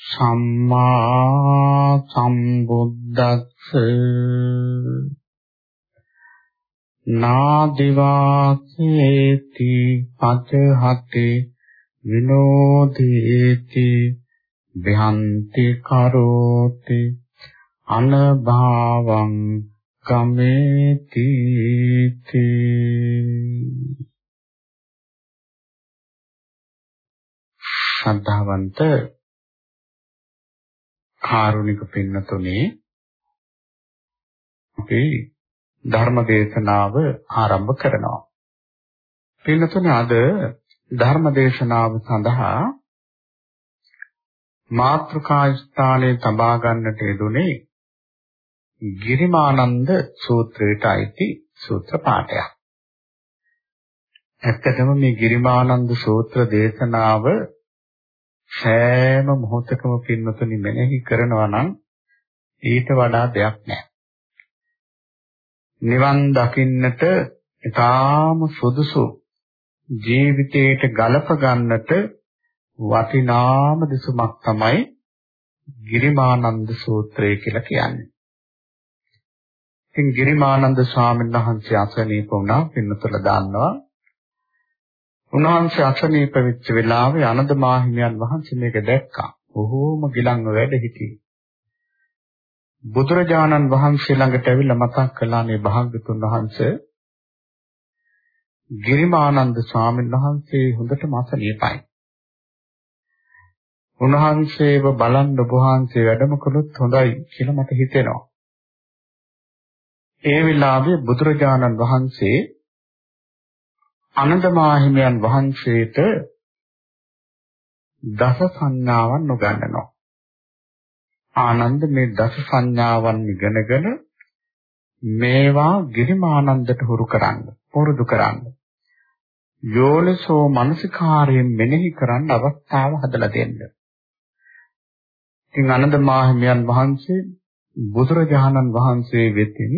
සම්මා සම්බුද්දස්ස නාදිවාසේති පචහති විනෝදේති භ්‍යන්ති කරෝති අනභාවං කමේති ශ්‍රද්ධාවන්ත කාරුණික පින්නතුනේ අපි ධර්ම දේශනාව ආරම්භ කරනවා. පින්නතුනේ අද ධර්ම දේශනාව සඳහා මාත්‍රකා ස්ථානයේ තබා ගන්නට යෙදුනේ ගිරිමානන්ද සූත්‍රයට අයිති සූත්‍ර පාඨයක්. ඇත්තටම මේ ගිරිමානන්ද සූත්‍ර දේශනාව සෑම මොහොතකම පින්නතුනි මෙනෙහි කරනවා නම් ඊට වඩා දෙයක් නැහැ. නිවන් දකින්නට ඊටාම සුදුසු ජීවිතයට ගලප ගන්නට වටිනාම දෙසුමක් තමයි ගිරිමානන්ද සූත්‍රය කියලා කියන්නේ. ඉතින් ගිරිමානන්ද ස්වාමීන් වහන්සේ අසනීප වුණා පින්නතල දාන්නවා උන්වහන්සේ අසනීප වෙච්ච වෙලාවේ අනද මාහිමියන් වහන්සේ මේක දැක්කා. බොහෝම ගිලන්ව වැඩ සිටියේ. බුදුරජාණන් වහන්සේ ළඟට ඇවිල්ලා මතක් කළා මේ භාග්‍යතුන් වහන්සේ ගිරිමානන්ද ස්වාමීන් වහන්සේ හොඳටම අසනීපයි. උන්වහන්සේව බලන්න ඔබ වහන්සේ වැඩම කළොත් හොඳයි කියලා මට හිතෙනවා. ඒ වෙලාවේ බුදුරජාණන් වහන්සේ අනන්තමාහිමියන් වහන්සේට දස සංඥාවන් උගන්වනවා. ආනන්ද මේ දස සංඥාවන් ඉගෙනගෙන මේවා ගිරිමානන්දට හුරු කරන්න, පුරුදු කරන්න. යෝනිසෝ මනසිකාරයෙන් මෙනෙහි කරන්න අවස්ථාව හදලා දෙන්න. ඉතින් අනන්ත මාහිමියන් වහන්සේ බුදුරජාණන් වහන්සේ වෙතින්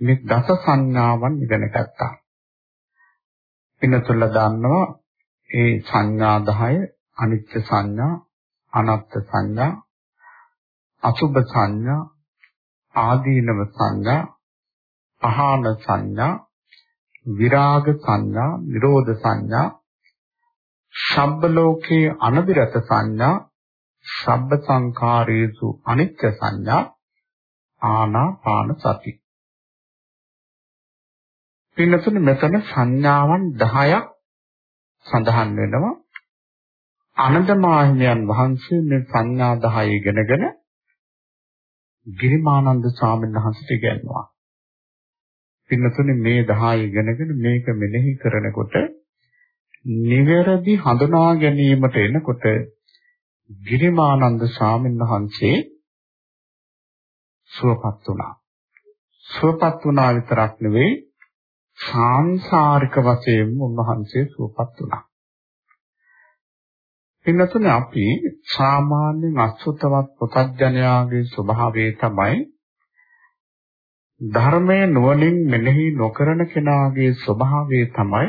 මේ දස සංඥාවන් ඉගෙන ගත්තා. පින්නතුල්ල දන්නවා ඒ සංඥා 10 අනිත්‍ය සංඥා අනාත්ම සංඥා අසුභ සංඥා ආදීනව සංඥා පහාන සංඥා විරාග සංඥා නිරෝධ සංඥා ශබ්බ ලෝකේ අනබිරත සංඥා ශබ්බ සංඛාරේසු අනිත්‍ය සංඥා ආනාපාන සති. පින්නතුනේ මෙතන සංඥාවන් 10ක් සඳහන් වෙනවා. අනන්තමාහිමියන් වහන්සේ මේ සංඥා 10 ඉගෙනගෙන ගිරිමානන්ද ස්වාමීන් වහන්සේට ඉගෙනුවා. පින්නතුනේ මේ 10 ඉගෙනගෙන මේක මෙනෙහි කරනකොට නිවැරදි හඳුනා ගැනීමට එනකොට ගිරිමානන්ද ස්වාමීන් වහන්සේ සුවපත් වුණා. සුවපත් වුණා විතරක් නෙවෙයි සාංශාරික වශයෙන් උන්වහන්සේ සුවපත් වුණා. එන්නතුනේ අපි සාමාන්‍යයෙන් අසුතවත් පොතඥයාගේ ස්වභාවය තමයි ධර්මයේ නුවණින් මෙනෙහි නොකරන කෙනාගේ ස්වභාවය තමයි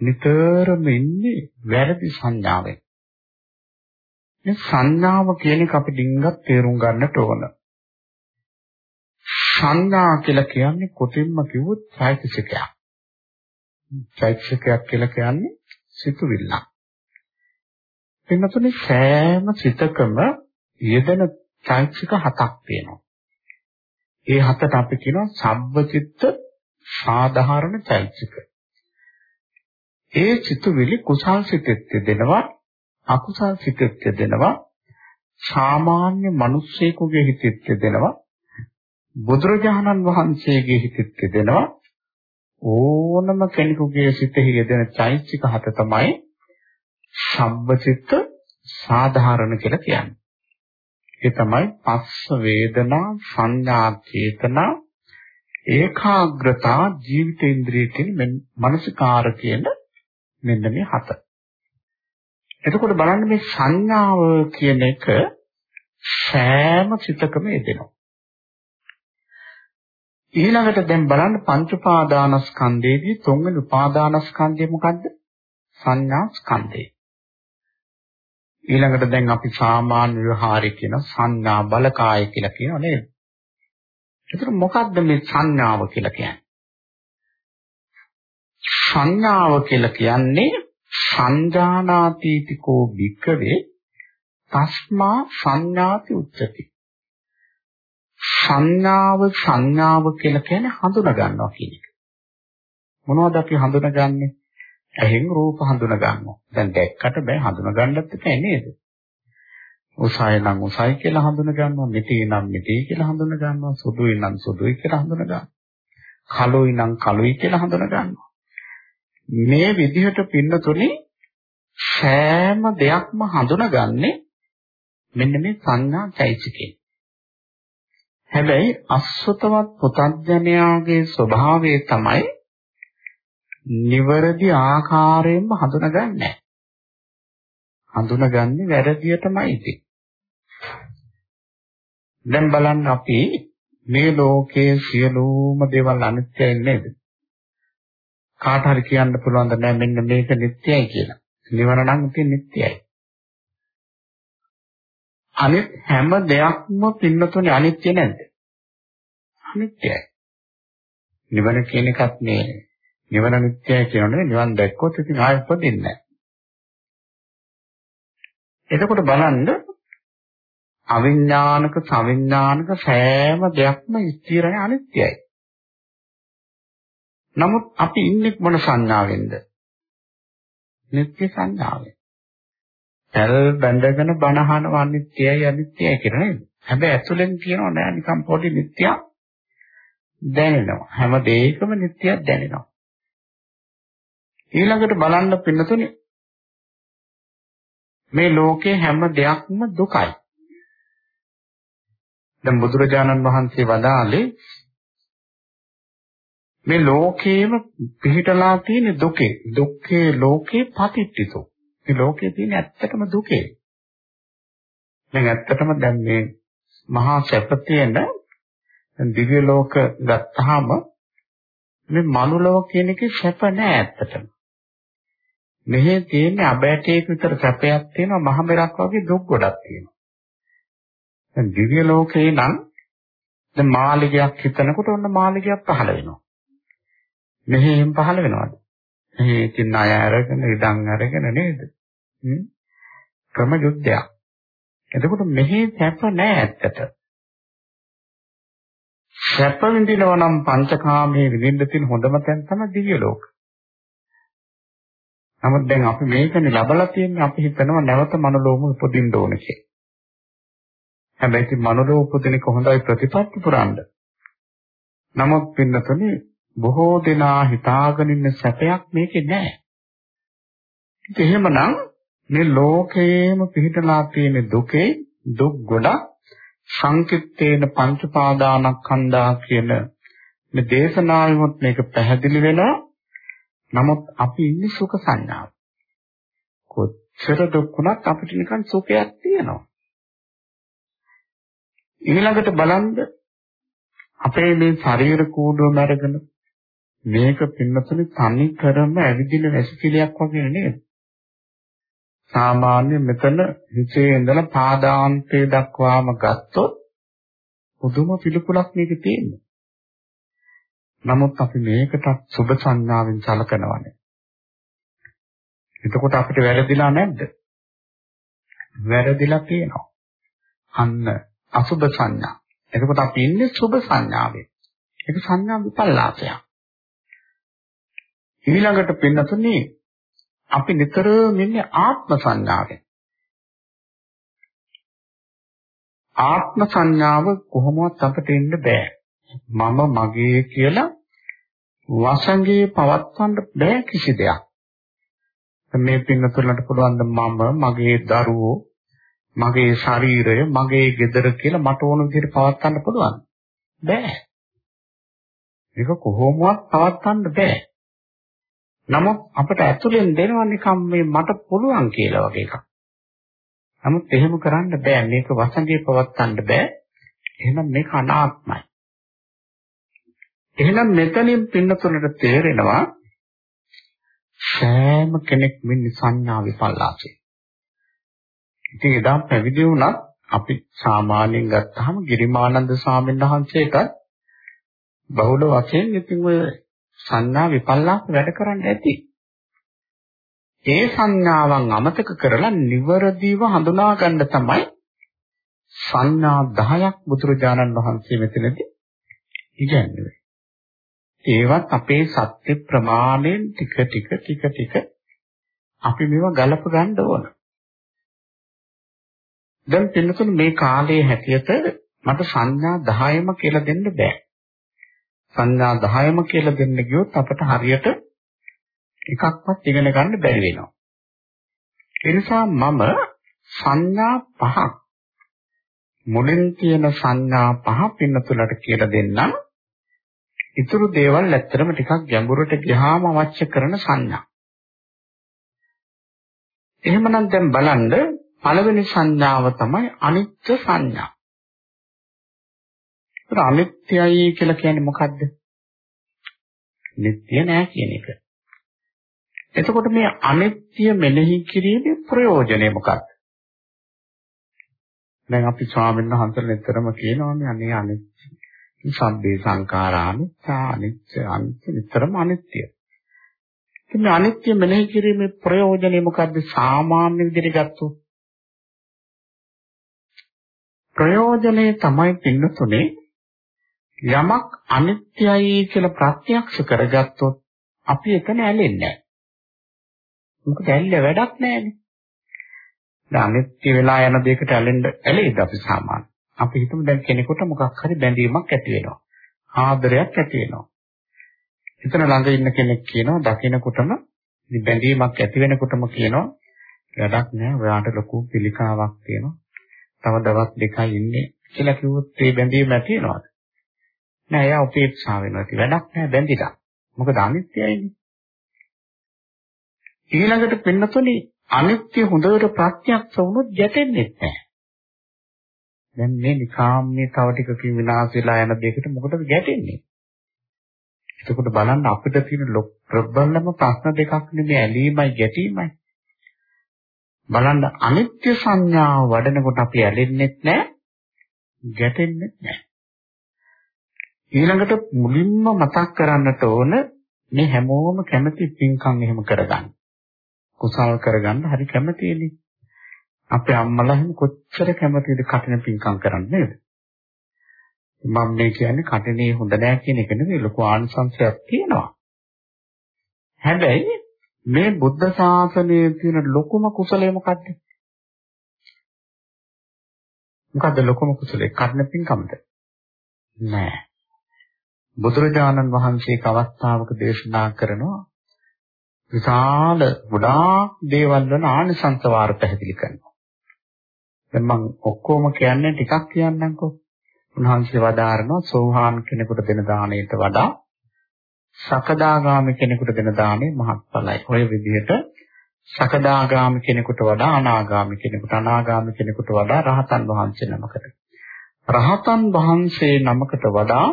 නිතරම ඉන්නේ වැරදි සංඥාවෙන්. මේ සංඥාව කියන එක අපි ඩිංගක් තේරුම් ගන්නට ඕන. සංඥා කියලා කියන්නේ කොටින්ම කිව්වොත් චෛතසිකයක්. චෛතසිකයක් කියලා කියන්නේ සිතුවිල්ලක්. එන්නතුනේ සෑම සිතකම යෙදෙන චෛතසික හතක් තියෙනවා. ඒ හතට අපි කියනවා සබ්බචිත්ත සාධාරණ චෛතසික. ඒ සිතුවිලි කුසල් සිතෙත් දෙනවා අකුසල් සිතෙත් දෙනවා සාමාන්‍ය මිනිස්සෙකුගේ හිතෙත් දෙනවා බුදුරජාණන් වහන්සේගේ හිතෙත් දෙනවා ඕනම කෙනෙකුගේ සිතෙහි යෙදෙන චෛතසික හත තමයි සම්බචිත්ත සාධාරණ කියලා කියන්නේ. ඒ තමයි පස්ස වේදනා සංඥා චේතනා ඒකාග්‍රතා ජීවිතේන්ද්‍රිය කියන මනසකාර කියන මෙන්න මේ හත. එතකොට බලන්න මේ සංඥාව කියන එක සෑම සිතකම යෙදෙනවා. ඊළඟට දැන් බලන්න පංච උපාදානස්කන්ධයේදී තුන්වෙනි උපාදානස්කන්ධය මොකද්ද? සංඥා ස්කන්ධය. ඊළඟට දැන් අපි සාමාන්‍ය ව්‍යවහාරයේ කියන සංඥා බලකාය කියලා කියනවා නේද? ඒතර මොකද්ද මේ සංඥාව කියලා කියන්නේ? සංඥාව කියලා කියන්නේ සංජානාතීතිකෝ වික්කවේ තස්මා සංඥාති උච්චති. සංඥාව සංඥාව කියලා කියන්නේ හඳුනා ගන්නවා කියන එක. මොනවද අපි හඳුනාගන්නේ? ඇහෙන් රූප හඳුනා ගන්නවා. දැන් දැක්කට බෑ හඳුනා ගන්නත් බෑ නේද? උසයි නම් උසයි කියලා හඳුනා ගන්නවා, මිටි නම් මිටි කියලා හඳුනා ගන්නවා, සුදුයි නම් සුදුයි කියලා හඳුනා ගන්නවා. කළුයි නම් කළුයි කියලා හඳුනා ගන්නවා. මේ විදිහට පින්නතුනේ සෑම දෙයක්ම හඳුනාගන්නේ මෙන්න මේ සංඥා චෛතසිකේ. හැබැයි අසුතවත් පුතඥයාගේ ස්වභාවය තමයි නිවැරදි ආකාරයෙන්ම හඳුනගන්නේ නැහැ. හඳුනගන්නේ වැරදියටමයි ඉතින්. දැන් බලන්න අපි මේ ලෝකයේ සියලුම දේවල් අනිත්‍යයි නේද? කාට හරි කියන්න පුළුවන් ද නෑ මෙන්න මේක නිට්ටයයි කියලා. නිවන නම් ඉතින් නිට්ටයයි. අනිත් හැම දෙයක්ම පින්නතුනේ අනිත්‍ය නැද්ද? අනිත්‍යයි. නිවන කියන එකත් මේ නිවන නිට්ටයයි කියනනේ නිවන් දැක්කොත් ඉතින් ආයෙ උපදින්නේ නැහැ. එතකොට බලන්න අවිඥානික සවිඥානික සෑම දෙයක්ම ස්ථිරයි අනිත්‍යයි. නමුත් අපි ඉන්නේ මොන සංඥාවෙන්ද? නිත්‍ය සංඥාවෙන්. තල් බැඳගෙන බනහන අනිත්‍යයි අනිත්‍යයි කියලා නේද? හැබැයි ඇතුලෙන් කියනවා නෑ නිකන් පොඩි නිත්‍යක් දැනෙනවා. හැම දෙයකම නිත්‍යක් දැනෙනවා. ඊළඟට බලන්න පින්නතුනේ මේ ලෝකේ හැම දෙයක්ම දුකයි. දැන් බුදුරජාණන් වහන්සේ වදාළේ මේ ලෝකේම පිහිටලා තියෙන දුකේ දුක්ඛේ ලෝකේ පතිට්ඨිතෝ මේ ලෝකේ තියෙන ඇත්තටම දුකේ දැන් ඇත්තටම දැන් මේ මහා සැප තියෙන දිව්‍ය ලෝක ගත්තාම මේ මනුලව කියන එකේ සැප නෑ ඇත්තටම මෙහි තියෙන අබෑටයක විතර සැපයක් තියෙනවා මහ මෙරක් වගේ දුක් ගොඩක් තියෙනවා දැන් දිව්‍ය ලෝකේ නම් දැන් මාළිගයක් හිතනකොට ඔන්න මාළිගයක් පහළ වෙනවා මෙහෙම පහළ වෙනවද? මෙහි ඉතින් අය අරගෙන ඉඩම් අරගෙන නේද? හ්ම් ක්‍රම යුද්ධයක්. එතකොට මෙහි සැප නෑ ඇත්තට. සැප විඳිනවා නම් පංචකාමයේ විඳින්න තියෙන හොඳම තැන තමයි දිව්‍ය ලෝක. නමුත් දැන් අපි මේකනේ ලබලා තියෙන්නේ අපි හිතනවා නැවත මනෝලෝම උපදින්න ඕන කියලා. හැබැයි ඉතින් මනෝලෝම උපදින එක හොඳයි ප්‍රතිපත්ති පුරන්න. නමුත් පින්නතුනේ බොහෝ දෙනා හිතාගෙන ඉන්න සැපයක් මේකේ නැහැ. ඒක එහෙමනම් මේ ලෝකයේම පිහිටලා තියෙන දුකේ දුක් ගොඩක් සංකිට්ඨේන පංච පාදානස්කන්ධා කියන මේ දේශනාවෙමුත් මේක පැහැදිලි වෙනවා. නමුත් අපි ඉන්නේ සුඛ සංඥාව. කොච්චර දුක් වුණත් අපිට නිකන් සුඛයක් තියෙනවා. ඊළඟට බලන්න අපේ මේ ශරීර කූඩුවම අරගෙන මේක පින්නතුනේ තනි කරම ඇවිදින වැසිකිලියක් වගේ නේද? සාමාන්‍ය මෙතන හිතේ ඉඳලා පාදාන්තය දක්වාම ගත්තොත් පුදුම පිළිකුලක් මේකේ තියෙනවා. නමුත් අපි මේකට සුබ සංඥාවෙන් සලකනවානේ. එතකොට අපිට වැරදිලා නැද්ද? වැරදිලා තියෙනවා. අන්න අසුබ සංඥා. එතකොට අපි ඉන්නේ සුබ සංඥාවේ. ඒක සංඥා විපල්ලාසයක්. ඊළඟට පින්නතුනේ අපි නිතරම ඉන්නේ ආත්ම සංඥාවෙන්. ආත්ම සංඥාව කොහොමවත් අපිට ඉන්න බෑ. මම මගේ කියලා වසඟේ පවත්වන්න බෑ කිසි දෙයක්. මේ පින්නතුලට පුළුවන් මම මගේ දරුවෝ මගේ ශරීරය මගේ ගෙදර කියලා මට ඕන විදිහට පවත්වන්න පුළුවන්. බෑ. ඒක කොහොමවත් පවත්වන්න බෑ. නමුත් අපිට ඇතුලෙන් දෙනවා නිකම් මේ මට පුළුවන් කියලා වගේ එකක්. නමුත් එහෙම කරන්න බෑ. මේක වසඟේ පවත්වන්න බෑ. එහෙනම් මේක අනාත්මයි. එහෙනම් මෙතනින් පින්නතුලට තේරෙනවා සෑම කෙනෙක් මෙන්න සංඥා විපල්ලාසෙ. ඉතින් එදා පැවිදි වුණත් අපි සාමාන්‍යයෙන් ගත්තාම ගිරිමානන්ද ස්වාමීන් වහන්සේට බහුල වශයෙන් ඉතින් ඔය සංඥා විපල්ලාස වැඩ කරන්න ඇති. ඒ සංඥාවන් අමතක කරලා නිවරදිව හඳුනා ගන්න තමයි සංඥා 10ක් බුදුරජාණන් වහන්සේ මෙතනදී ඉගැන්වුවේ. ඒවත් අපේ සත්‍ය ප්‍රමාණයෙන් ටික ටික ටික ටික අපි මේවා ගලප ගන්න ඕන. දැන් පින්නතුනේ මේ කාලයේ හැටියට මට සංඥා 10ම කියලා දෙන්න බෑ. සංඥා 10ම කියලා දෙන්න ගියොත් අපට හරියට එකක්වත් ඉගෙන ගන්න බැරි වෙනවා. ඒ නිසා මම සංඥා පහක් මුලින් තියෙන සංඥා පහ පින්නතුලට කියලා දෙන්නම්. ඊතුරු දේවල් ඇත්තටම ටිකක් ගැඹුරට ගියාම අවශ්‍ය කරන සංඥා. එහෙමනම් දැන් බලන්න පළවෙනි සංඥාව තමයි අනිත්‍ය සංඥා. ඒත් අනිත්‍යයි කියලා කියන්නේ මොකද්ද? නිට්ටය නෑ කියන එක. එතකොට මේ අනිත්‍ය මෙනෙහි කිරීමේ ප්‍රයෝජනය මොකක්ද? දැන් අපි ස්වාමීන් වහන්සේලා නිතරම කියනවානේ අනේ අනිත්‍ය. සබ්බේ සංඛාරානිච්චා අනිත්‍ය අනිත්‍ය නිතරම අනිත්‍ය. ඉතින් අනිත්‍ය මෙනෙහි කිරීමේ ප්‍රයෝජනය මොකද්ද? සාමාන්‍ය විදිහට ගත්තොත් ප්‍රයෝජනේ තමයි පින්නතුනේ යමක් අනිත්‍යයි කියලා ප්‍රත්‍යක්ෂ කරගත්තොත් අපි එතන ඇලෙන්නේ නැහැ. මොකද ඇල්ල වැඩක් නැහැනේ. දැන් අනිත්‍ය වෙලා යන දෙයකට ඇලෙන්න ඇලෙයිද අපි සාමාන්‍ය. අපි හිතමු දැන් කෙනෙකුට මොකක් හරි බැඳීමක් ඇති වෙනවා. ආදරයක් ඇති වෙනවා. එතන ළඟ ඉන්න කෙනෙක් කියනවා දකිනකොටම බැඳීමක් ඇති වෙනකොටම කියනවා වැඩක් නෑ ඔයාට ලොකු පිළිකාවක් තියෙනවා. තව දවස් දෙකයි ඉන්නේ කියලා කිව්වොත් ඒ බැඳීම ඇති වෙනවද? නෑ එයා උපේක්ෂා වෙනවා. ඒක වැඩක් නෑ බැඳිලා. මොකද අනිත්‍යයිනේ. ඊළඟට පින්නතුනි අනිත්‍ය හොඳට ප්‍රත්‍යක්ෂ වුණොත් ගැටෙන්නේ නැහැ. දැන් මේ නිකාම්මේ තව ටිකකින් විනාශ වෙලා යන දෙයකට මොකටද ගැටෙන්නේ? එතකොට බලන්න අපිට තියෙන ප්‍රබලම ප්‍රශ්න දෙකක් නෙමෙයි ඇලීමයි ගැටීමයි. බලන්න අනිත්‍ය සංඥාව වඩනකොට අපි ඇලෙන්නෙත් නැහැ, ගැටෙන්නෙත් නැහැ. ඊළඟට මුලින්ම මතක් කරන්නට ඕන මේ හැමෝම කැමති පින්කම් එහෙම කරගන්න. කුසල් කරගන්න හරි කැමතිනේ. අපේ අම්මලා එහෙම කොච්චර කැමතිද කටින පින්කම් කරන්න නේද? මම මේ කියන්නේ කටිනේ හොඳ නෑ කියන එක නෙවෙයි ලොකු ආනිසංසයක් තියෙනවා. හැබැයි මේ බුද්ධ ශාසනයේ තියෙන ලොකුම කුසලය මොකද්ද? මොකද්ද ලොකුම කුසලය? කර්ණ පින්කමද? නෑ. බුදුරජාණන් වහන්සේ අවස්ථාවක දේශනා කරනවා විශාල ගොඩාක් දේවල් වල ආනිසංස වාර පැහැදිලි කරනවා. දැන් මම ඔක්කොම කියන්නේ ටිකක් කියන්නම්කෝ. උන්වහන්සේ වදාारणවා සෝහාන් කෙනෙකුට දෙන දාණයට වඩා සකදාගාමි කෙනෙකුට දෙන දාණය මහත්ඵලයි. ඔය විදිහට සකදාගාමි කෙනෙකුට වඩා අනාගාමි කෙනෙකුට අනාගාමි කෙනෙකුට වඩා රහතන් වහන්සේ නමකට. රහතන් වහන්සේ නමකට වඩා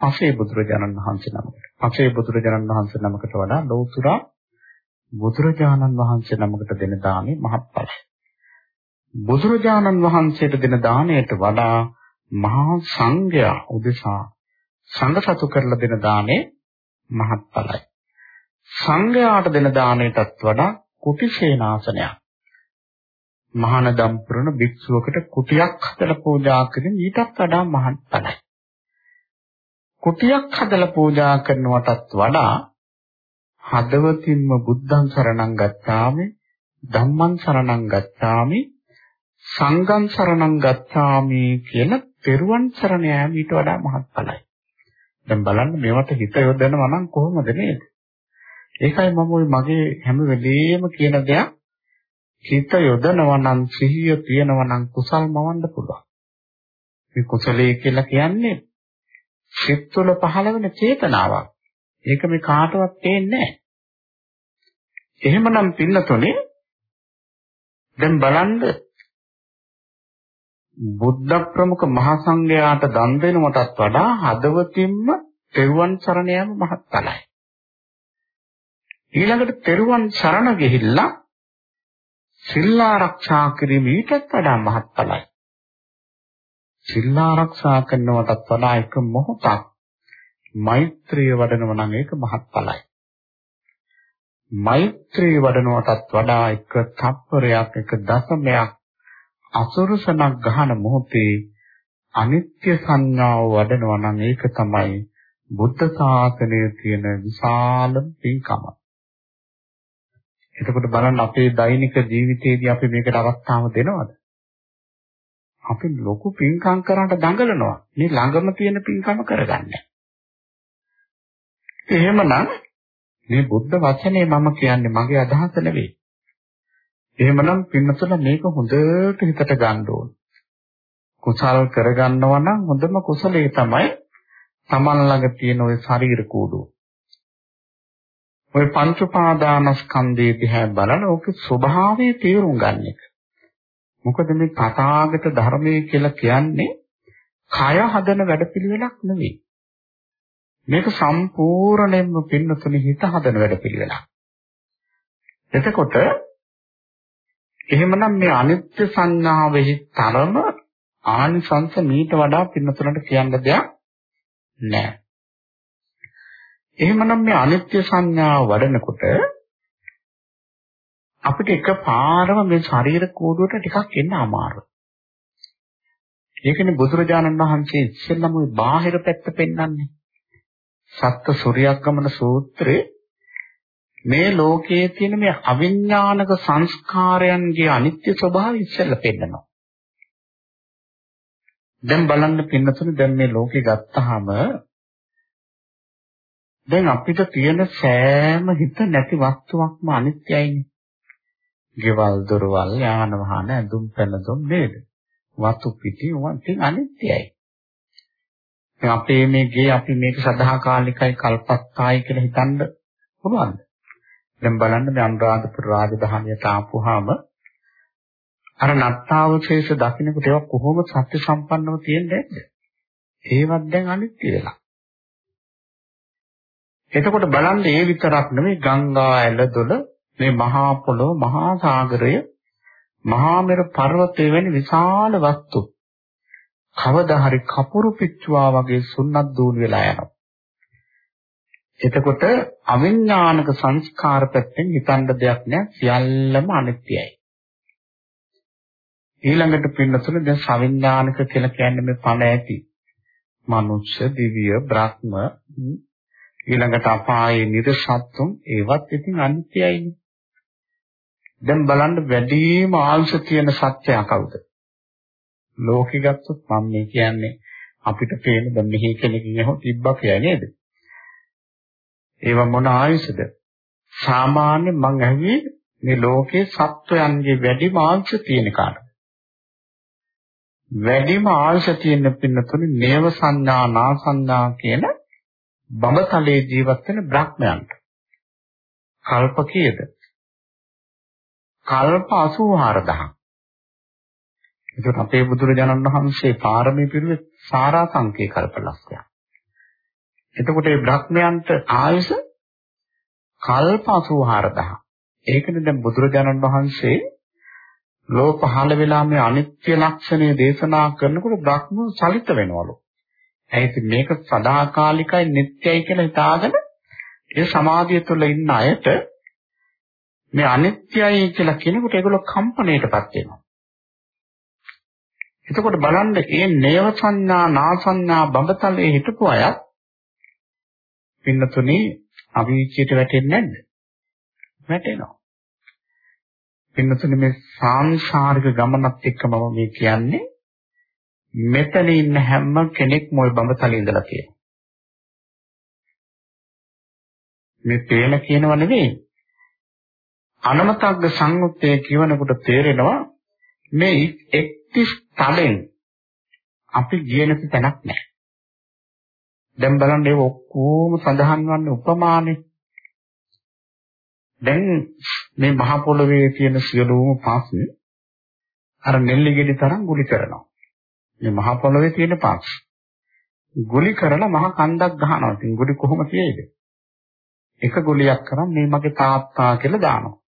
පසේ බුදුරජාණන් වහන්සේ නමකට. පසේ බුදුරජාණන් වහන්සේ නමකට වඩා ලෞතුරා බුදුරජාණන් වහන්සේ නමකට දෙන දානෙ මහත්ඵලයි. බුදුරජාණන් වහන්සේට දෙන දාණයට වඩා මහා සංඝයා උදෙසා සංඝ සතු කරලා දෙන දාණය මහත්ඵලයි. සංඝයාට දෙන දාණයටත් වඩා කුටිසේනාසනයක්. මහානදම් පුරන භික්ෂුවකට කුටියක් හදලා පූජා කිරීම ඊටත් වඩා මහත්ඵලයි. කුටියක් හදලා පූජා කරනවටත් වඩා හදවතින්ම බුද්ධං සරණං ගච්ඡාමි ධම්මං සරණං ගච්ඡාමි සංඝං සරණං ගච්ඡාමි කියන පෙරුවන් සරණ යාම ඊට වඩා මහත්ඵලයි. දැන් බලන්න මේවට හිත යොදනවා නම් කොහොමද නේද? ඒකයි මම ওই මගේ හැම වෙලෙම කියන දෙයක් හිත යොදනවා නම් සිහිය තියනවා නම් කුසල් මවන්න පුළුවන්. මේ කුසලයේ කියලා කියන්නේ සිත් තුළ පහළ වෙන චේතනාවක්. ඒක මේ කාටවත් තේන්නේ නැහැ. එහෙමනම් පින්නතොනේ දැන් බලන්න බුද්ධ ප්‍රමුඛ මහා සංඝයාට දන් දෙනවටත් වඩා හදවතින්ම තෙරුවන් සරණ යාම මහත්ඵලයි. ඊළඟට තෙරුවන් සරණ ගිහිල්ලා සිල් ආරක්ෂා කිරීම ඊටත් වඩා මහත්ඵලයි. සිල් ආරක්ෂා කරනවටත් වඩා එක මොහොතක් මෛත්‍රිය වඩනවා නම් ඒක මහත්ඵලයි. මෛත්‍රිය වඩනවටත් වඩා එක තප්පරයක් එක දශමයක් අසුරසනක් ගහන මොහොතේ අනිත්‍ය සංඥාව වඩනවා නම් ඒක තමයි බුද්ධ ශාසනයේ තියෙන විශාල පින්කම. එතකොට බලන්න අපේ දෛනික ජීවිතයේදී අපි මේකට අවස්ථාව දෙනවද? අපි ලොකු පින්කම් කරන්න දඟලනවා. මේ ළඟම තියෙන පින්කම කරගන්න. එහෙමනම් මේ බුද්ධ වචනේ මම කියන්නේ මගේ අදහස නෙවෙයි. එහෙමනම් පින්නතුල මේක හොඳට හිතට ගන්න ඕන. කුසල් කරගන්නවා නම් හොඳම කුසලයේ තමයි තමන් ළඟ තියෙන ওই ශරීර කූඩුව. ওই පංච උපාදානස්කන්ධයේ දිහා බලන ඕකේ ස්වභාවය තේරුම් ගන්න එක. මොකද මේ තථාගත ධර්මයේ කියලා කියන්නේ කය හදන වැඩපිළිවෙලක් නෙවෙයි. මේක සම්පූර්ණයෙන්ම පින්නතුනේ හිත හදන වැඩපිළිවෙලක්. එතකොට එහෙමනම් මේ අනිත්‍ය සංඥාවෙහි තරම ආනිසංස මීට වඩා පින්නතුලට කියන්න දෙයක් නැහැ. එහෙමනම් මේ අනිත්‍ය සංඥාව වඩනකොට අපිට එකපාරම මේ ශරීර කෝඩුවට ටිකක් එන්න අමාරුයි. ඒකනේ බුදුරජාණන් වහන්සේ ඉස්සෙල්ලම ওই බාහිර පැත්ත පෙන්වන්නේ. සත්ත්ව සූර්යග්ගමන සූත්‍රයේ මේ ලෝකයේ තියෙන මේ අවිඥානික සංස්කාරයන්ගේ අනිත්‍ය ස්වභාවය ඉස්සෙල්ලා පෙන්නනවා. දැන් බලන්න පින්නතුනේ දැන් මේ ලෝකේ ගත්තාම දැන් අපිට තියෙන සෑම හිත නැති වස්තුවක්ම අනිත්‍යයිනේ. ගෙවල් දොරවල් යාන වාහන ඇඳුම් පැළඳුම් නේද? වතු පිටි වන්තින් අනිත්‍යයි. දැන් අපේ මේ ගේ අපි මේක සදාකාලිකයි කල්පස්ථායි කියලා හිතන්න පුළුවන්ද? දැන් බලන්න මේ අනුරාධපුර රාජධානියට ආපුවාම අර නත්තාවශේෂ දකින්නකොට ඒවා කොහොම සත්‍ය සම්පන්නව තියෙන්නේ නැද්ද? ඒවත් දැන් අනිත්‍ය වෙලා. එතකොට බලන්න ඒ විතරක් නෙමෙයි ගංගා ඇලදොල මේ මහා පොළොව මහා සාගරය මහා මෙර පර්වතය වැනි විශාල වස්තු කවදා හරි කපුරු පිච්චුවා වගේ සුන්නත් දූන් වෙලා යනවා. එතකොට අවිඥානික සංස්කාර පැත්තෙන් හිතන්න දෙයක් නෑ සියල්ලම අනිත්‍යයි. ඊළඟට පින්නතුන දැන් සවිඥානික කියලා කියන්නේ මේ පණ ඇති. මනුෂ්‍ය, දිව්‍ය, බ්‍රහ්ම ඊළඟට අපායේ නිර්සත්තුන් ඒවත් ඉතින් අනිත්‍යයිනේ. දැන් බලන්න වැඩිම ආංශ තියෙන සත්‍යය කවුද? ලෝකෙ ගත්තොත් මම මේ කියන්නේ අපිට පේන දැන් මෙහි කෙනෙක්ගෙන් අහුව තිබ්බා කියලා නේද? ඒව මොන ආයුෂද? සාමාන්‍ය මං ඇහුවේ මේ ලෝකේ සත්වයන්ගේ වැඩිම ආංශ තියෙන කාට. වැඩිම ආංශ තියෙන පින්නතුනේ නේව සංඥා නා සංඥා කියන බඹතලේ ජීවත් වෙන බ්‍රහ්මයන්ට. කල්ප කීයද? කල්ප 84000. ඒකට අපේ බුදුරජාණන් වහන්සේ පාරමී පිරුවේ සාරා සංකේ කල්ප ලක්ෂයක්. එතකොට මේ බ්‍රහ්මයන්ට ආයුෂ කල්ප 84000. ඒකනේ දැන් බුදුරජාණන් වහන්සේ ලෝ පහළ වෙලා මේ අනිත්‍ය ලක්ෂණය දේශනා කරනකොට බ්‍රහ්ම සලිත වෙනවලු. ඇයි මේක සදාකාලිකයි නිට්ටයයි කියලා හිතාගෙන ඒ සමාධිය තුළ ඉන්න අයට මේ අනිත්‍යයි කියලා කියනකොට ඒගොල්ලෝ කම්පණයටපත් වෙනවා. එතකොට බලන්න මේ නේව සංඥා නාසඤ්ඤා බඹතලයේ හිටපු අය පින්නතුනේ අවීචයට වැටෙන්නේ නැද්ද? වැටෙනවා. පින්නතුනේ මේ සාංශාරික ගමනත් එක්ක මම මේ කියන්නේ මෙතන ඉන්න හැම කෙනෙක්ම ওই බඹතලේ ඉඳලා තියෙනවා. මේ තේන කියනව නෙවෙයි. අනමතග්ග සංයුත්තේ කියවනකොට තේරෙනවා මේ 31 තලෙන් අපි ගිය නැති තැනක් නැහැ. දැන් බලන්න ඒක ඔක්කොම සඳහන් වන්නේ උපමානේ. දැන් මේ මහ පොළවේ තියෙන සියලුම පස් අර නෙල්ලි ගෙඩි තරම් ගුලි කරනවා. මේ මහ පොළවේ තියෙන පස්. ගුලි කරලා මහ කන්දක් ගහනවා. ඉතින් ගුලි කොහොම තියෙයිද? එක ගුලියක් කරන් මේ මගේ තාත්තා කියලා දානවා.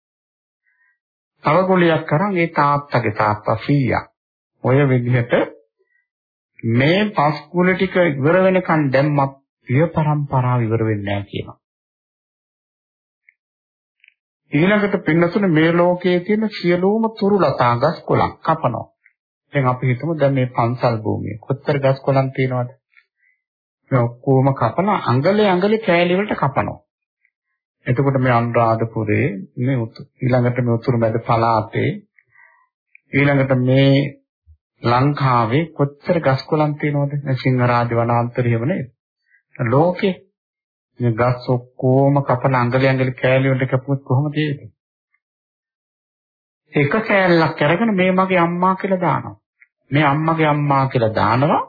තව ගුලියක් කරන් ඒ තාත්තගේ තාත්තා 100ක්. ඔය විදිහට මේ පස් කුල ටික ඉවර වෙනකන් දැම්මත් පිය પરම්පරාව ඉවර වෙන්නේ නැහැ කියනවා. ඊළඟට පින්නතුනේ මේ ලෝකයේ තියෙන සියලුම තුරු ලතා ගස් කොළන් කපනවා. දැන් අපි හිතමු දැන් මේ පන්සල් භූමිය කොච්චර ගස් කොළන් තියෙනවද? මේ ඔක්කොම කපන අඟලේ අඟලේ කෑලි වලට කපනවා. එතකොට මේ අනුරාධපුරේ මේ ඊළඟට මේ උතුරු මැද පළාතේ ඊළඟට මේ ලංකාවේ කොච්චර ගස් කොළන් තියෙනවද? මේ සිංහරාජ වනාන්තරයම නේද? ලෝකේ මේ ගස් ඔක්කොම කපන අඟලි අඟලි කෑලි වලට කපුවොත් කොහොමද ඒක? එක කෑල්ලක් අරගෙන මේ මගේ අම්මා කියලා දානවා. මේ අම්මගේ අම්මා කියලා දානවා.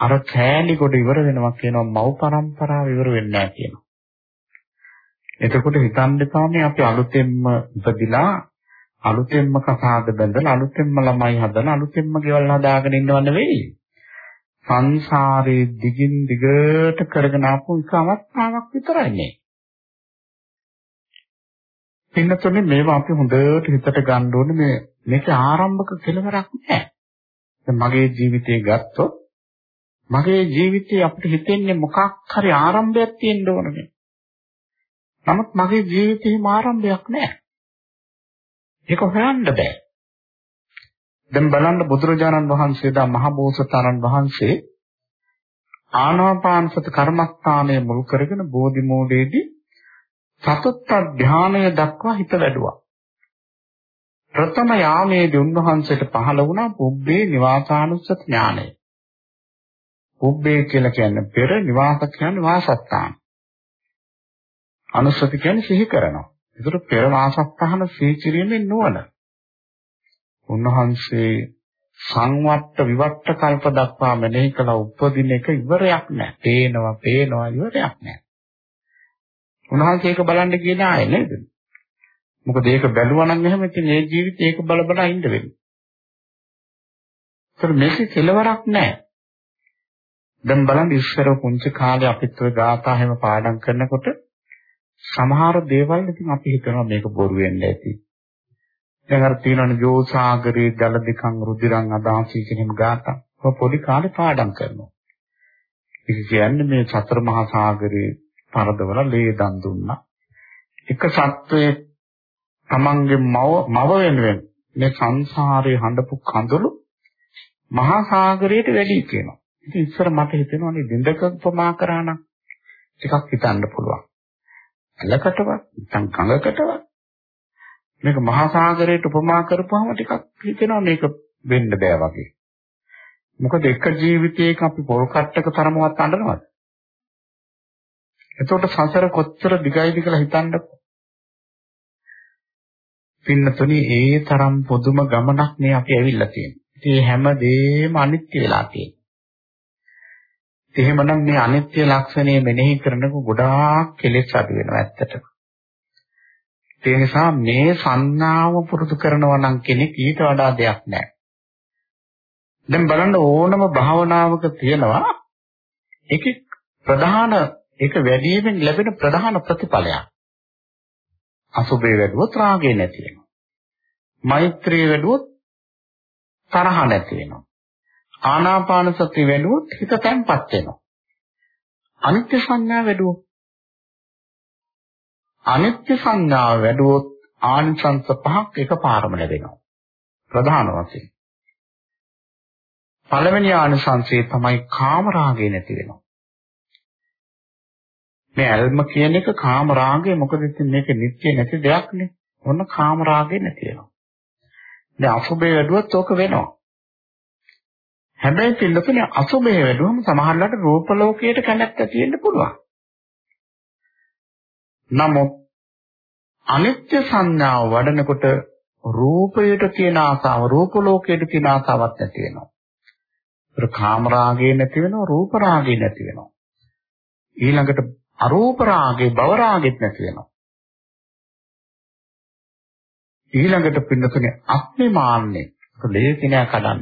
අර කෑලි කොට ඉවර වෙනවා කියනවා මව් පරම්පරාව ඉවර වෙන්නේ නැහැ කියනවා. එතකොට හිතන්න එපා මේ අපි අලුතෙන්ම ඉපදිලා අලුතෙන්ම කසාද බැඳලා අලුතෙන්ම ළමයි හදලා අලුතෙන්ම ගෙවල් හදාගෙන ඉන්නව නෙවෙයි. සංසාරේ දිගින් දිගට කරගෙන ආපු එක අවස්ථාවක් විතරයි මේ. පින්නතුනේ මේවා අපි හොඳට හිතට ගන්න ඕනේ මේ මේක ආරම්භක කෙලවරක් නෑ. දැන් මගේ ජීවිතේ ගත්තොත් මගේ ජීවිතේ අපිට හිතෙන්නේ මොකක් හරි ආරම්භයක් තියෙන්න ඕනනේ. නමුත් මගේ ජීවිතේම ආරම්භයක් නෑ. ඒක හොයන්න බෑ. දැන් බලන්න බුදුරජාණන් වහන්සේ දා මහ බෝසතාණන් වහන්සේ ආනාපානසති කර්මස්ථානය මුල් කරගෙන බෝධි මූලයේදී සතුත්ත ධානය දක්වා හිත වැඩුවා. ප්‍රථම යාමේදී උන්වහන්සේට පහළ වුණා පුබ්බේ නිවාසානුස්සති ඥානය. පුබ්බේ කියලා කියන්නේ පෙර නිවාස කියන්නේ වාසස්ථාන. අනුස්සති කියන්නේ සිහි කරනවා. ඒතර පෙර වාසස්ථාන සිහි කිරීමෙන් නුවණ. උන්වහන්සේ සංවට්ට විවට්ට කල්ප දක්වා මෙනෙහි කළ උපදින එක ඉවරයක් නැහැ. පේනවා, පේනවා ඉවරයක් නැහැ. උන්වහන්සේ ඒක බලන්න කියන ආය නේද? මොකද ඒක බැලුවා නම් එහෙම ඉතින් මේ ජීවිතේ ඒක බල බල ඉන්න වෙන්නේ. ඒතර මේක කෙලවරක් නැහැ. දැන් බලන්න ඉස්සර පුංචි කාලේ අපිත් ඔය ගාථා හැම පාඩම් කරනකොට සමහර දේවල් ඉතින් අපි හිතනවා මේක බොරු වෙන්න ඇති. දැන් අර තියෙනවනේ ජෝසාගරේ ජල දෙකන් රුධිරං අදාසී කියන ගාථා. ඔය පොඩි කාලේ පාඩම් කරනවා. ඒක කියන්නේ මේ සතර මහා සාගරේ පරදවල ලේ දන් දුන්නා. එක සත්වයේ තමන්ගේ මව මව වෙනුවෙන් මේ සංසාරේ හඬපු කඳුළු මහා සාගරයට වැඩි කියනවා. ඉතින් ඉස්සර මට හිතෙනවානේ දෙඳක උපමා කරා නම් ටිකක් හිතන්න පුළුවන්. අලකටවත් නැත්නම් කඟකටවත් මේක මහා සාගරයට උපමා කරපුවම ටිකක් හිතෙනවා මේක වෙන්න බෑ වගේ. මොකද එක ජීවිතයක අපි පොල් කට්ටක තරමවත් අඬනවද? එතකොට සසර කොච්චර දිගයිද කියලා හිතන්නකෝ. පින්නතුනි ඒ තරම් පොදුම ගමනක් නේ අපි ඇවිල්ලා තියෙන්නේ. ඉතින් හැම දෙෙම අනිත්‍ය වෙලා තියෙනවා. එහෙමනම් මේ අනිත්‍ය ලක්ෂණය මෙනෙහි කරනකොට ගොඩාක් කෙලෙස් අඩු වෙනවා ඇත්තටම. ඒ නිසා මේ සංඥාව පුරුදු කරනවා නම් කෙනෙක් ඊට වඩා දෙයක් නැහැ. දැන් බලන්න ඕනම භාවනාවක තියෙනවා ඒකේ ප්‍රධාන ඒක වැඩිවීමෙන් ලැබෙන ප්‍රධාන ප්‍රතිඵලයක්. අසුබේ වැඩුවොත් රාගය නැති වෙනවා. මෛත්‍රිය වැඩුවොත් තරහ නැති වෙනවා. ආනාපාන සතිය වැඩුවොත් හිත තැම්පත් වෙනවා. අනිත්‍ය සංඥා වැඩුවොත් අනිත්‍ය සංඥාව වැඩුවොත් ආනිසංස පහක් එකපාරම ලැබෙනවා. ප්‍රධාන වශයෙන්. පළවෙනි ආනිසංසය තමයි කාම රාගය නැති වෙනවා. මේ ඇල්ම කියන එක කාම රාගය මොකද ඉතින් මේක නිත්‍ය නැති දෙයක් නේ. ඔන්න කාම රාගය නැති වෙනවා. දැන් අසුබේ වැඩුවොත් ඕක වෙනවා. හැබැයි පිළිතුරේ අසුබේ වැඩුවම සමහරවිට රූප ලෝකයට කැමැත්ත තියෙන්න පුළුවන්. නමුත් අනිත්‍ය සංඥාව වඩනකොට රූපයට තියෙන ආසාව රූප ලෝකයට තියෙන ආසාවක් නැති වෙනවා. ඒක කාම රාගය නැති වෙනවා රූප රාගය නැති වෙනවා. ඊළඟට අරූප රාගේ භව රාගෙත් නැති වෙනවා. ඊළඟට පින්නතුනේ අත්මිමාන්නේ ලේසි නෑ කඩන්න.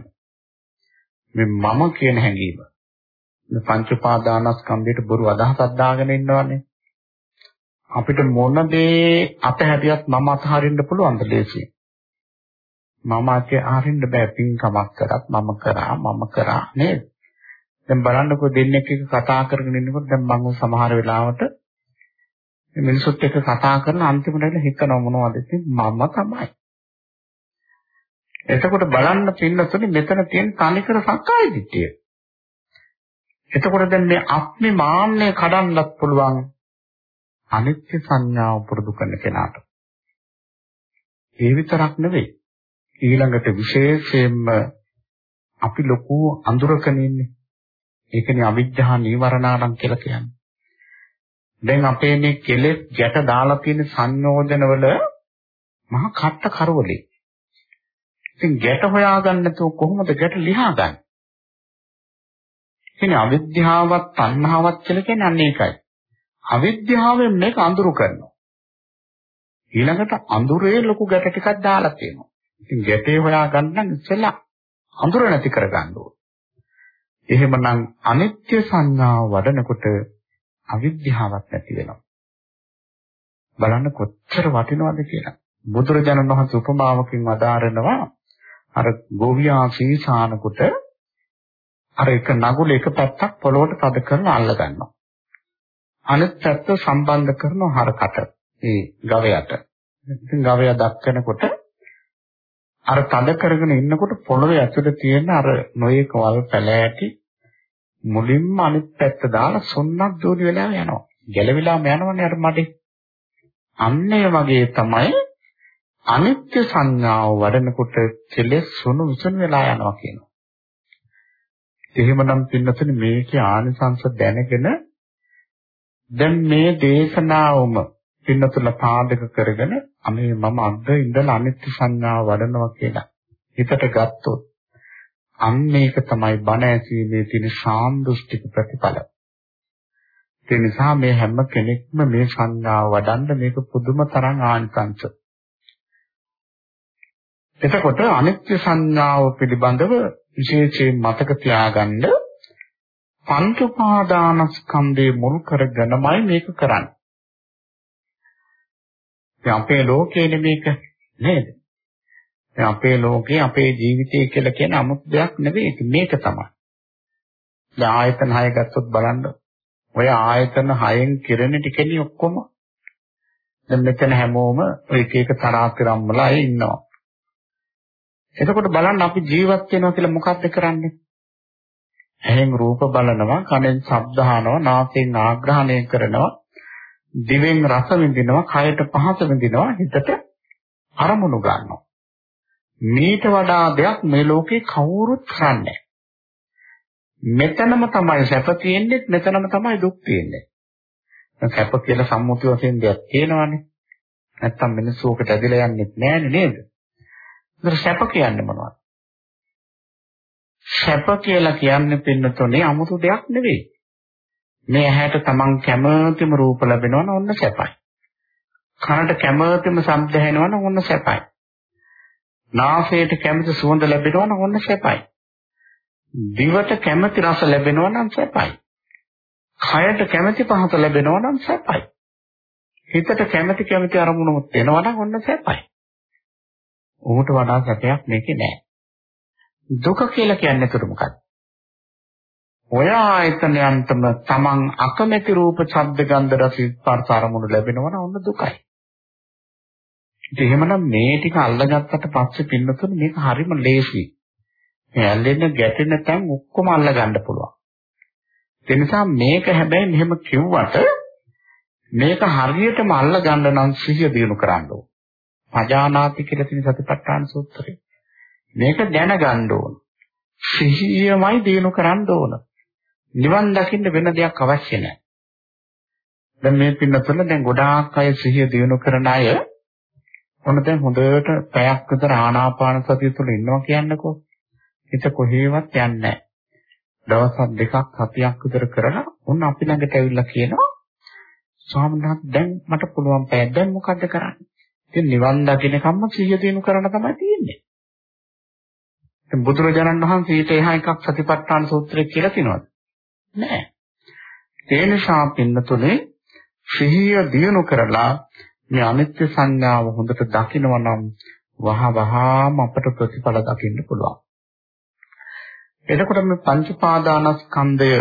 මේ මම කියන හැඟීම. මේ පංච උපාදානස්කන්ධයට බොරු අදහසක් දාගෙන ඉන්නවනේ. අපිට මොන දේ අතහැරියත් මම අතහරින්න පුළුවන්ද ලේසියෙන්? මම අතහරින්න බෑ පින්කමක් කරත් මම කරා මම කරා නේද? දැන් බලන්නකෝ දෙන්නෙක් එක කතා කරගෙන ඉන්නකොට දැන් මම සමහර වෙලාවට මිනිසුත් එක්ක කතා කරන අන්තිමට හිතනවා මොනවද ඉතින් මම තමයි. එතකොට බලන්න පින්නතුනි මෙතන තියෙන තනිකර සක්කාය දිට්ඨිය. එතකොට දැන් මේ අත්මි මාන්නය කඩන්නත් පුළුවන් අනිත්‍ය සංඥාව පුරුදු කරන කෙනාට. ඒ විතරක් නෙවෙයි. ඊළඟට විශේෂයෙන්ම අපි ලොකු අඳුරකන ඉන්නේ. ඒකනේ අවිජ්ජා නීවරණානම් කියලා කියන්නේ. දැන් අපේ මේ කෙලෙස් ගැට දාලා තියෙන සංයෝජනවල මහා කට්ට කරවලේ. ඉතින් ගැට හොයාගන්න නැතුව කොහොමද ගැට ලියාගන්නේ? කියන්නේ අවිද්‍යාවත් තණ්හාවත් කියලා කියන්නේ අන්න ඒකයි. අවිද්‍යාවෙන් මේක අඳුරු කරනවා. ඊළඟට අඳුරේ ලොකු ගැට ටිකක් දාලා තියෙනවා. ඉතින් ගැටේ හොයාගන්න ඉස්සෙල්ලා අඳුර නැති කරගන්න ඕනේ. එහෙමනම් අනිත්‍ය සංඥාව වඩනකොට අවිද්‍යාවක් නැති වෙනවා. බලන්න කොච්චර වටිනවද කියලා. බුදුරජාණන් වහන්සේ උපමාවකින් වදාරනවා අර ගෝවියා සීසානකොට අර එක නගුල එක පැත්තක් පොළොවට තද කරලා අල්ල ගන්නවා. අනිත් පැත්ත සම්බන්ධ කරනවා හරකට. ඒ ගවයට. ඉතින් ගවයා දක්කනකොට අර තද කරගෙන ඉන්නකොට පොළවේ ඇතුලේ තියෙන අර නොයේක වල් පැලෑටි මුලින්ම අනිත් පැත්ත දාලා සොන්නක් දෝඩි වෙලා යනවා. ගැලවිලාම යනවනේ අර මඩේ. අන්න ඒ වගේ තමයි අනිත්‍ය සංඥාව වඩනකොට කෙලෙස් සුණු විසුණු වෙලා යනවා කියනවා. එහෙමනම් පින්නතුනේ මේකේ ආනිසංස දැනගෙන දැන් මේ දේශනාවම පින්නතුල පාදක කරගෙන අනේ මම අද ඉඳලා අනිත්‍ය සංඥාව වඩනවා කියලා හිතට ගත්තොත් අන්න ඒක තමයි බණ ඇසීමේ තියෙන සාන්දෘෂ්ටික ප්‍රතිඵල. ඒ නිසා මේ හැම කෙනෙක්ම මේ සංඥාව වඩන්න මේක පුදුම තරම් ආනිසංස. එතකොට අනිත්‍ය සංඥාව පිළිබඳව විශේෂයෙන් මතක තියාගන්න පංච උපාදානස්කන්ධේ මුල් කරගෙනමයි මේක කරන්නේ. දැන් අපේ ලෝකයේ මේක නේද? දැන් අපේ ලෝකේ අපේ ජීවිතය කියලා කියන 아무ත් දෙයක් නෙවෙයි මේක තමයි. දැන් ආයතන හය ගත්තොත් බලන්න ඔය ආයතන හයෙන් කිරෙන ටිකනේ ඔක්කොම. දැන් මෙතන හැමෝම එක එක තරාතිරම් වල අය ඉන්නවා. එතකොට බලන්න අපි ජීවත් වෙනවා කියලා මොකද්ද කරන්නේ? ඇහෙන් රූප බලනවා, කනෙන් ශබ්ද අහනවා, නාසයෙන් ආග්‍රහණය කරනවා, දිවෙන් රස විඳිනවා, කයට පහස විඳිනවා, හිතට අරමුණු ගන්නවා. මේට වඩා දෙයක් මේ ලෝකේ කවුරුත් කරන්නේ මෙතනම තමයි සැප තියෙන්නේ, මෙතනම තමයි දුක් තියෙන්නේ. සැප කියලා සම්මුති වශයෙන් දෙයක් තියෙනවානේ. නැත්තම් මිනිස්සු ඔකට ඇදලා යන්නේ නැහැ නේද? ඒතර සැප කියන්නේ මොනවද? සැප කියලා කියන්නේ පින්නතොනේ 아무තු දෙයක් නෙවෙයි. මේ ඇහැට තමන් කැමතිම රූප ලැබෙනවා නම් ඔන්න සැපයි. කනට කැමතිම ශබ්ද ඇහෙනවා නම් ඔන්න සැපයි. නාසයට කැමති සුවඳ ලැබෙනවා නම් ඔන්න සැපයි. දිවට කැමති රස ලැබෙනවා නම් සැපයි. කයට කැමැති පහත ලැබෙනවා නම් සැපයි. හිතට කැමැති කැමැති අරමුණුත් එනවා නම් ඔන්න සැපයි. ඌට වඩා සැපයක් මේකේ නැහැ. දුක කියලා කියන්නේ එතකොට මොකක්ද? ඔය ආයතනයන්තම තමන් අකමැති රූප, ශබ්ද, ගන්ධ, රස, ස්පර්ශ අරමුණු ලැබෙනවා නම් ඔන්න දුකයි. ඉතින් එහෙමනම් මේ ටික අල්ලගත්තට පස්සේ පින්නතුනේ මේක හරිම ලේසියි. මේ ඇල්ලෙන ගැටෙන තැන් ඔක්කොම අල්ලගන්න පුළුවන්. ඒ නිසා මේක හැබැයි මෙහෙම කිව්වට මේක හරියටම අල්ලගන්න නම් සිහිය දිනු කරන්න ඕන. පජානාති කියලා තියෙන සතිපට්ඨාන සූත්‍රය. මේක දැනගන්න ඕන. සිහියමයි දිනු කරන්න ඕන. නිවන් දකින්න වෙන දෙයක් අවශ්‍ය නැහැ. දැන් මේ පින්නතුල දැන් ගොඩාක් අය සිහිය දිනු කරන අය ඔන්න දැන් හොඳට පැයක් විතර ආනාපාන සතිය තුළ ඉන්නවා කියන්නකෝ. හිත කොහේවත් යන්නේ නැහැ. දවස් දෙකක් හතියක් විතර කරලා ඔන්න අපි ළඟට ඇවිල්ලා කියනවා ස්වාමීන් දැන් මට පුළුවන් පැය දැන් මොකද්ද කරන්නේ? ඉතින් නිවන් දකින්නකම්ම සිහිය දිනු කරන්න තමයි තියෙන්නේ. දැන් බුදුරජාණන් වහන්සේ ඊට එහා එකක් සතිපට්ඨාන සූත්‍රය කියලා තිනවද? නෑ. ඒ නිසා පින්නතුනේ සිහිය දිනු කරලා මේ අනිත්‍ය සංඥාව හොඳට දකිනවා නම් වහ වහාම අපට ප්‍රතිඵල දකින්න පුළුවන්. එතකොට මේ පංච පාදානස්කන්ධය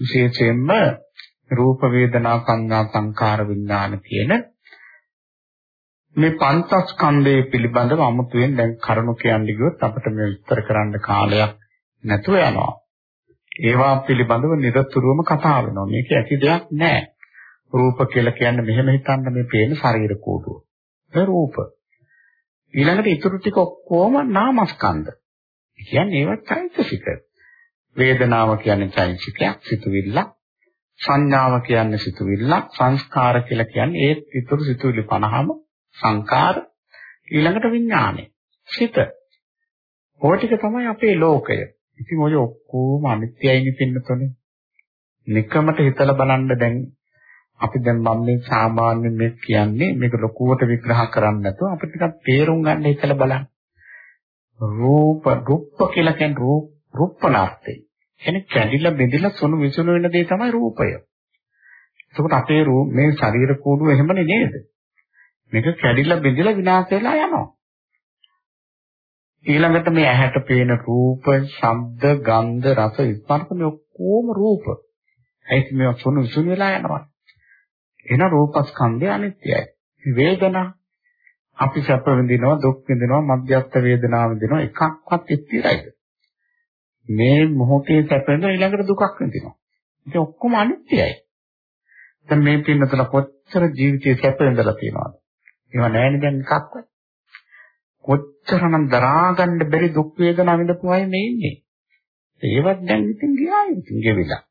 විශේෂයෙන්ම රූප වේදනා සංඥා සංකාර විඥාන කියන මේ පංචස්කන්ධය පිළිබඳව අමුතුවෙන් දැන් කරුණු කියන්නේ ගියොත් අපිට මේ විස්තර කරන්න කාලයක් නැතුව යනවා. ඒවා පිළිබඳව නිරතුරුවම කතා වෙනවා. මේක ඇති දෙයක් නෑ. රූප කියලා කියන්නේ මෙහෙම හිතන්න මේ පේන ශරීර කෝඩුව. ඒ රූප. ඊළඟට ඊටු ටික ඔක්කොම නාමස්කන්ධ. කියන්නේ ඒවත් චෛතසික. වේදනාව කියන්නේ චෛතසිකයක්, සිතුවිල්ලක්. සංඥාව කියන්නේ සිතුවිල්ලක්, සංස්කාර කියලා කියන්නේ ඒ ඊටු සිතුවිලි 50ම සංකාර ඊළඟට විඥානය. සිත. ඔය ටික තමයි අපේ ලෝකය. ඉතින් ඔය ඔක්කොම අනිත්‍යයිනි පින්නතොනේ. නිකමට හිතලා බලන්න දැන් අපි දැන් මම මේ සාමාන්‍ය මේ කියන්නේ මේක ලොකුවට විග්‍රහ කරන්න නැතුව අපිට ටිකක් තේරුම් ගන්න හිතලා බලන්න. රූප රුප්ප කියලා කියන්නේ රූප රුප්පනාර්ථය. කියන්නේ කැඩිලා බෙදিলা සුණු විසුණු වෙන දේ තමයි රූපය. එතකොට අපේ රූප මේ ශරීර කූඩුව එහෙමනේ නේද? මේක කැඩිලා බෙදিলা විනාශ වෙලා යනවා. ඊළඟට මේ ඇහැට පේන රූප, ශබ්ද, ගන්ධ, රස, ස්පර්ශ මේ ඔක්කොම රූප. ඒත් මේවා සුණු විසුණු වෙලා යනවා. එන රූපස්කන්ධය අනිත්‍යයි. වේදනා අපි සැප විඳිනවා දුක් විඳිනවා මධ්‍යස්ථ වේදනාව විඳිනවා එකක්වත් ස්ථිරයිද මේ මොහොතේ සැප විඳිනවා ඊළඟට දුකක් විඳිනවා ඉතින් ඔක්කොම අනිත්‍යයි දැන් මේ පින්නතල කොච්චර ජීවිතේ සැප විඳලා තියෙනවද ඒවා නැහැනේ දැන් එකක්වත් කොච්චරනම් දරා ගන්න බැරි දුක් වේදනා විඳපු අය මේ ඉන්නේ ඒවත් දැන් ඉතින් ගියා ඉතින් ගෙවිලා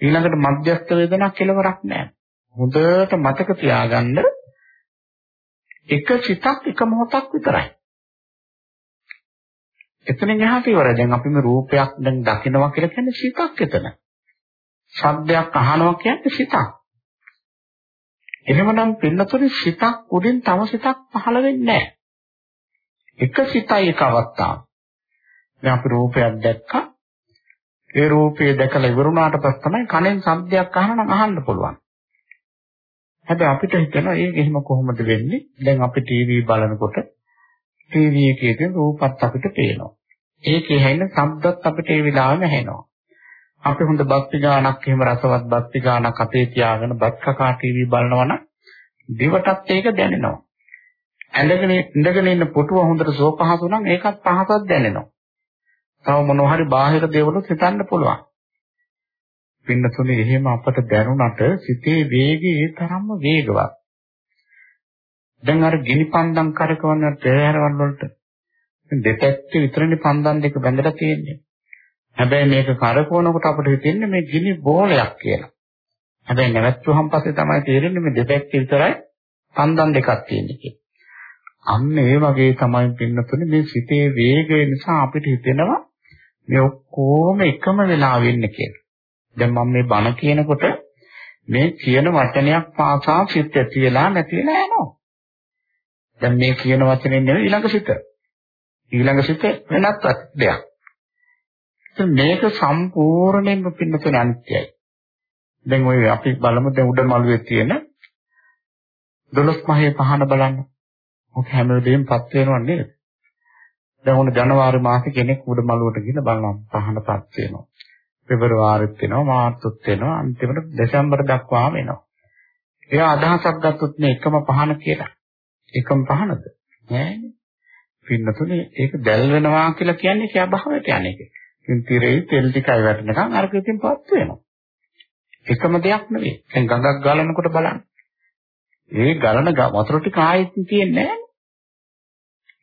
ඊළඟට මධ්‍යස්ථ වේදනා කෙලවරක් නැහැ. හොඳට මතක තියාගන්න එක සිතක් එක මොහොතක් විතරයි. එතනින් එහාට ඉවරයි. දැන් අපි මේ රූපයක් දැන් දකිනවා කියලා කියන්නේ සිතක් එතන. ශබ්දයක් අහනවා කියන්නේ සිතක්. එහෙමනම් පින්නතොරි සිතක් උඩින් තව සිතක් පහළ වෙන්නේ නැහැ. එක සිතයි එක අවස්ථාව. දැන් අපි රූපයක් දැක්කා ඒ රූපය දැකලා ඉවරුණාට පස්සේ තමයි කනෙන් ශබ්දයක් අහනනම් අහන්න පුළුවන්. හැබැයි අපිට හිතෙනවා ඒක එහෙම කොහොමද වෙන්නේ? දැන් අපි ටීවී බලනකොට ටීවී එකේ තියෙන රූපත් අපිට පේනවා. ඒකේ හැෙන ශබ්දත් අපිට ඒ වෙලාවෙම ඇහෙනවා. අපි හොඳ භක්ති ගානක් එහෙම රසවත් භක්ති ගානක් අපේ තියාගෙන බත් කකා ටීවී බලනවා නම් දිවටත් ඒක දැනෙනවා. ඇඳගෙන ඉඳගෙන ඉන්න පුටුව හොඳට සෝපහසු නම් ඒකත් පහසක් දැනෙනවා. තව මොනවා හරි බාහිර දේවලුත් හිතන්න පුළුවන්. පින්නතුනේ එහෙම අපට දැනුණට සිතේ වේගය ඒ තරම්ම වේගවත්. දැන් අර ගිනි පන්දම් කරකවන තෑරවල් වලට දෙපැත්තේ විතරනේ පන්දම් දෙක බැඳලා තියෙන්නේ. හැබැයි මේක කරකවනකොට අපිට හිතෙන්නේ මේ ගිනි බෝලයක් කියලා. හැබැයි නැවැත්තුවහම පස්සේ තමයි තේරෙන්නේ මේ දෙපැත්තේ විතරයි පන්දම් දෙකක් තියෙන්නේ කියලා. අන්න ඒ වගේ තමයි පින්නතුනේ මේ සිතේ වේගය නිසා අපිට හිතෙනවා මේ ඔක්කොම එකම වෙලාවෙ ඉන්නේ කියලා. දැන් මම මේ බණ කියනකොට මේ කියන වචනයක් පාසා සිත් ඇති වෙලා නැති වෙලා යනවා. දැන් මේ කියන වචනේ නෙවෙයි ඊළඟ සිත. ඊළඟ සිත වෙනත් දෙයක්. මේක සම්පූර්ණයෙන්ම පින්නතුනේ අනිත්‍යයි. දැන් ඔය අපි බලමු දැන් උඩ මළුවේ තියෙන 12 මහේ පහන බලන්න. ඔක හැම වෙලෙම පත් වෙනව නේද? දැන් උන ජනවාරි මාසේ කෙනෙක් උඩ මළුවට ගිහින් බලන්න පහන පත් වෙනවා. පෙබරවාරිත් වෙනවා මාර්තුත් වෙනවා අන්තිමට දෙසැම්බර් දක්වාම එනවා. එයා අදහසක් ගත්තොත් මේ එකම පහන කියලා. එකම පහනද? නෑනේ. පින්නතුනේ ඒක දැල් වෙනවා කියලා කියන්නේ කියා භාවයට යන්නේ. ඉතින් තිරේ තෙල් ටිකයි වැටෙනකන් අරක ඉතින් පත් වෙනවා. එකම දෙයක් නෙවෙයි. දැන් ගඟක් ගලනකොට බලන්න. ඒ ගලන වතුර ටික ආයෙත් තියෙන්නේ නැහැ.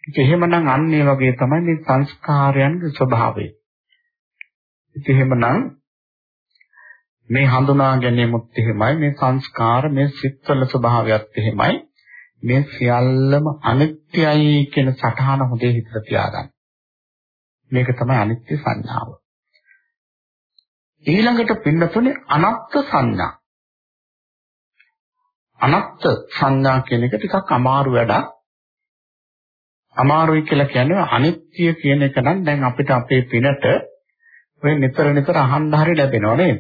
ඒක එහෙමනම් අන්න ඒ වගේ තමයි මේ සංස්කාරයන්ගේ ස්වභාවය. ඉතින් එහෙමනම් මේ හඳුනා ගැනීමත් එහෙමයි මේ සංස්කාර මේ සිත්වල ස්වභාවයත් එහෙමයි මේ සියල්ලම අනිත්‍යයි කියන සටහන හොඳේ හිතට තියාගන්න. මේක තමයි අනිත්‍ය සංඥාව. ඊළඟට පින්නතුනේ අනත්ත් සංඥා. අනත්ත් සංඥා කියන එක ටිකක් අමාරු වැඩක්. අමාරුයි කියලා කියන්නේ අනිත්‍ය කියන එක නම් දැන් අපිට අපේ පිනට ඔය නිතර නිතර අහන්න හරි ලැබෙනව නේද?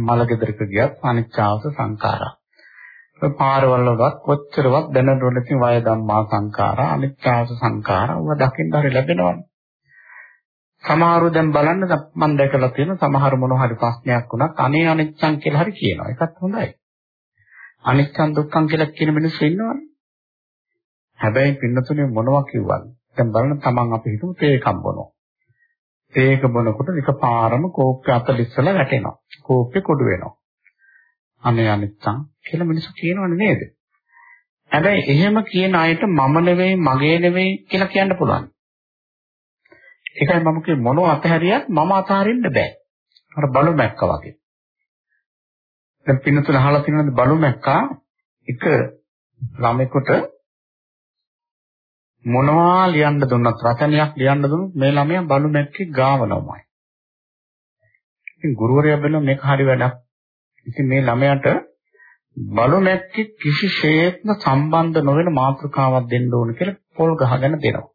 මල ගෙදරක ගියත් අනිච්චාවස සංඛාරා. පාරවල් වලත් කොච්චරවත් දැනනොත් ඉතින් වය ධම්මා සංඛාරා අනිච්චාවස සංඛාරා ඔය දකින්න හරි ලැබෙනවනේ. සමහරව දැන් බලන්න මම දැකලා තියෙන සමහර මොන හරි ප්‍රශ්නයක් වුණත් අනේ අනිච්චං කියලා හරි කියනවා. ඒකත් හොඳයි. අනිච්චං දුක්ඛං කියලා කියන මිනිස්සු ඉන්නවනේ. හැබැයි පින්නතුනේ මොනවා කිව්වද? දැන් බලන්න තමන් අපි හිතමු තේකම් බොනවා. තේක බොනකොට එකපාරම කෝප්පේ අත ලිස්සලා වැටෙනවා. කෝප්පේ කොඩු වෙනවා. අනේ අනිච්චං කියලා මිනිස්සු කියනවනේ නේද? හැබැයි එහෙම කියන අයට මම නෙවෙයි මගේ නෙවෙයි කියලා කියන්න පුළුවන්. ඒකයි මම කිය මොනව අතහැරියත් මම අතහරින්න බෑ. අර බලු මැක්කා වගේ. දැන් පින්නතුල අහලා තියෙනවද බලු මැක්කා එක ළමෙකුට මොනවා ලියන්න දුන්නත් රචනයක් ලියන්න දුන්නොත් මේ ළමයා බලු මැක්කේ ගාවනවමයි. ඉතින් ගුරුවරයා බැලුවා මේක හරි වැඩක්. ඉතින් මේ ළමයාට බලු මැක්කේ කිසිසේත්ම සම්බන්ධ නොවන මාතෘකාවක් දෙන්න ඕන කියලා පොල් ගහගෙන දෙනවා.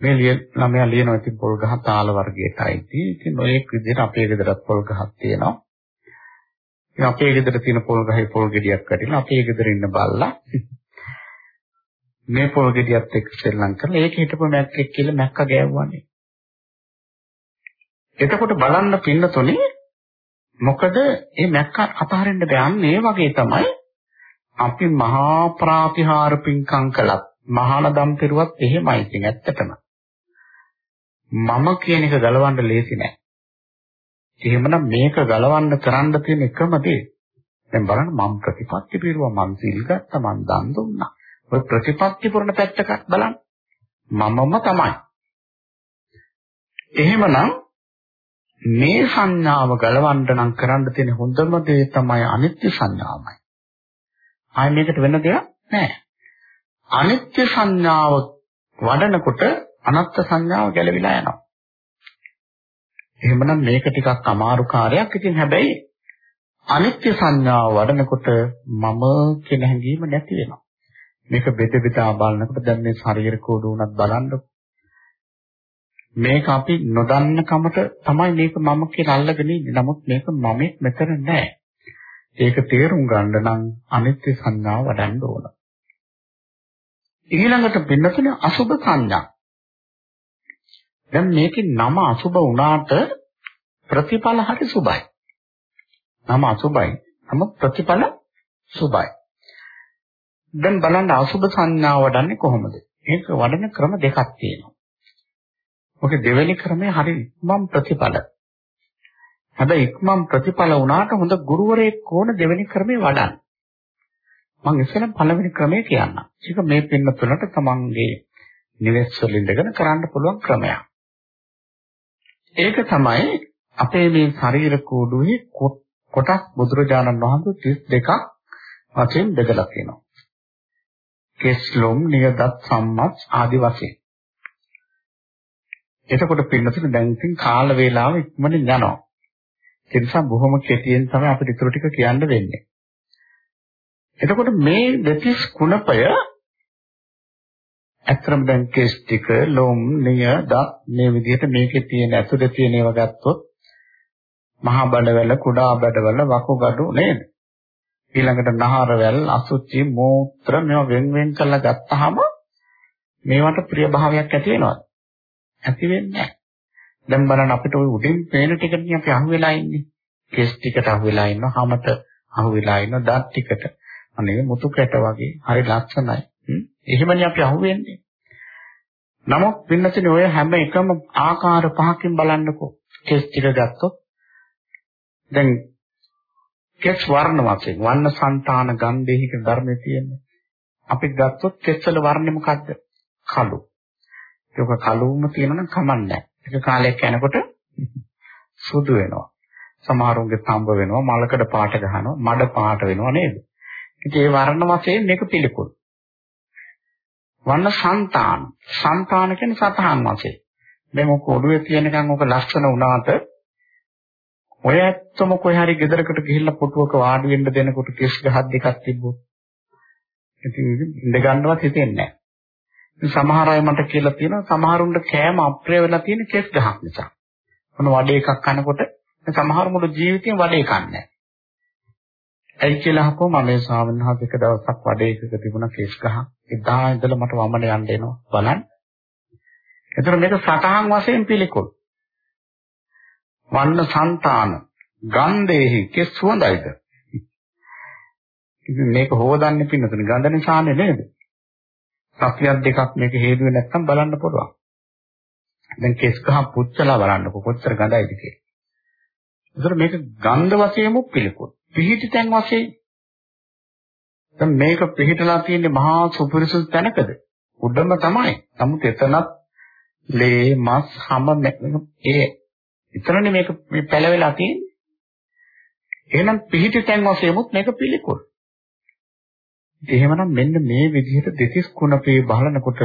මේ ළමයා ලියනවා ඉතින් පොල් ගහ තාල වර්ගයටයි. ඉතින් ඔය විදිහට අපේ ගෙදරත් පොල් ගහක් තියෙනවා. ඉතින් අපේ ගෙදර තියෙන පොල් ගහේ පොල් ගෙඩියක් වැටිලා අපේ ගෙදර ඉන්න බල්ලා මේ පොල් ගෙඩියත් එක්ක සෙල්ලම් කරලා ඒක හිටපු මැක්කෙක් කියලා මැක්ක ගෑවුවානේ. එතකොට බලන්න පින්නතොනේ මොකද මේ මැක්ක අතහරින්න බෑන්නේ ඒ වගේ තමයි අපි මහා ප්‍රාතිහාර පිංකම් කළත් මහානදම් පෙරුවත් එහෙමයි ඉතින් ඇත්තටම. මම කියන එක ගලවන්න ලේසි නෑ. එහෙමනම් මේක ගලවන්න කරන්න තියෙන එකම දේ දැන් බලන්න මම ප්‍රතිපත්ති පිරුවා මං සිල් ගත්තා මං දන් දුන්නා. ඔය ප්‍රතිපත්ති පුරන පැත්තක බලන්න. මමම තමයි. එහෙමනම් මේ සංඥාව ගලවන්න නම් කරන්න තියෙන හොඳම දේ තමයි අනිත්‍ය සංඥාවයි. ආයෙ මේකට වෙන දෙයක් නැහැ. අනිත්‍ය සංඥාව වඩනකොට අනත්ත් සංඥාව ගැලවිලා යනවා. එහෙමනම් මේක ටිකක් අමාරු කාර්යයක්. ඉතින් හැබැයි අනිත්‍ය සංඥාව වඩනකොට මම කියන හැඟීම නැති වෙනවා. මේක බෙද බෙදා බලනකොට දැන් මේ ශරීර කෝඩු උනත් බලන්නකො. මේක අපි නොදන්න කමට තමයි මේක මම කියලා අල්ලගෙන ඉන්නේ. නමුත් මේක මම මෙතන නෑ. ඒක තේරුම් ගන්න නම් අනිත්‍ය සංඥාව වඩන්න ඕන. ඊළඟට පින්නතුනේ අසුබ සංඥා. දැන් මේකේ නම අසුබ වුණාට ප්‍රතිඵල හරි සුබයි. නම අසුබයි. නමුත් ප්‍රතිඵල සුබයි. දැන් බලන්න අසුබ සංඥාව වඩන්නේ කොහොමද? ඒක වඩන ක්‍රම දෙකක් තියෙනවා. ඔක දෙවෙනි ක්‍රමය හරි මම් ප්‍රතිඵල. හැබැයි ඉක්මම් ප්‍රතිඵල වුණාට හොඳ ගුරුවරයෙක් ඕන දෙවෙනි ක්‍රමේ වඩන්න. මම ඉස්සෙල්ලා පළවෙනි ක්‍රමය කියන්නම්. ඒක මේ පින්නතුලට තමන්ගේ නිවෙස් වල ඉඳගෙන කරන්න පුළුවන් ක්‍රමයක්. ඒක තමයි අපේ මේ ශරීර කෝඩුවේ කොටස් බුදුරජාණන් වහන්සේ 32ක් වශයෙන් බෙදලා තියෙනවා. කෙස්ලොම්, නියදත්, සම්මත් ආදි වශයෙන්. එතකොට පින්නතුනේ දැන් ඉතින් කාල වේලාව ඉක්මනින් යනවා. ඒ නිසා බොහොම කෙටියෙන් තමයි අපිට ඊටු ටික කියන්න වෙන්නේ. එතකොට මේ දෙතිස් කුණපය ඇත්තම දැන් කෙස් ටික, ලොම්, නිය, දත් මේ විදිහට මේකේ තියෙන ඇතුලේ තියෙන ඒවා ගත්තොත් මහා බඩවැල, කුඩා බඩවැල, වකුගඩු නේද? ඊළඟට නහරවැල්, අසුචි, මූත්‍ර මේවා වෙන් වෙන් කරලා ගත්තාම මේවට ප්‍රිය භාවයක් ඇති වෙනවද? ඇති වෙන්නේ නැහැ. දැන් බලන්න අපිට ওই උඩින් පේන ටිකනේ අපි අහුවෙලා ඉන්නේ. කෙස් ටිකට අහුවෙලා ඉන්නවා, හැමත අහුවෙලා ඉන්නවා, දත් ටිකට. අනේ මුතු කැට වගේ හරි ලස්සනයි. එහෙමනේ අපි අහුවෙන්නේ. නමුත් පින්නතිනේ ඔය හැම එකම ආකාර පහකින් බලන්නකෝ. කෙස් ටික ගත්තොත් දැන් කෙස් වර්ණ වශයෙන් වර්ණ సంతාන ගන්ධෙහික ධර්මයේ තියෙන්නේ. අපි ගත්තොත් කෙස්වල වර්ණය මොකද්ද? කළු. ඒක කළුම තියෙනනම් කමන්නේ ඒක කාලයක් යනකොට සුදු වෙනවා. සමහරුන්ගේ තඹ වෙනවා, මලකඩ පාට ගහනවා, මඩ පාට වෙනවා නේද? ඉතින් ඒ වර්ණ වශයෙන් මේක පිළිකුල්. වන්න సంతාන. సంతාන කියන්නේ සතහන් වශයෙන්. දැන් ඔක ඔළුවේ තියෙනකන් ඔක ලස්සන වුණාට ඔය ඇත්තම කොහේ හරි ගෙදරකට ගිහිල්ලා පුටුවක වාඩි වෙන්න දෙනකොට කිස් ගහක් දෙකක් තිබ්බොත් ඉතින් ඉඳ ගන්නවත් හිතෙන්නේ නැහැ. සමහර අය මට කියලා තියෙනවා සමහරුන්ට කෑම අප්‍රිය වෙලා තියෙන කෙස් ගහක් නිසා. මොන වඩේ එකක් කනකොට සමහර මුළු ජීවිතේම වඩේ කන්නේ නැහැ. ඇයි කියලා අහපුවම මම ස්වාමීන් වහන්සේ එක දවසක් වඩේ එකක තිබුණ කෙස් ගහ. එදා ඉඳලා මට වමන යන්න එනවා. බලන්න. එතන මේක සතහන් වශයෙන් පිළිකුල්. වන්න సంతාන ගන්ධේහි කෙස් සුවඳයිද? ඉතින් මේක හොදන්නේ පින්නතුනේ ගඳ නිසානේ නේද? සතියක් දෙකක් මේක හේතුවේ නැත්තම් බලන්න පුළුවන්. දැන් කෙස් ගහ පුච්චලා බලන්නකො කොච්චර ගඳයිද කියලා. ඒතර මේක ගන්ධ වශයෙන්ම පිළිකුල්. පිහිටි තැන් වශයෙන් දැන් මේක පිහිටලා තියෙන්නේ මහා සුපිරිසුදු තැනකද? උඩම තමයි. නමුත් එතනත් ලේ මස් හැම ඒ විතරනේ මේක මේ පැලවෙලා තියෙන්නේ. එහෙනම් පිහිටි තැන් වශයෙන්මුත් මේක පිළිකුල්. එහෙමනම් මෙන්න මේ විදිහට දෙතිස් කුණපේ බලනකොට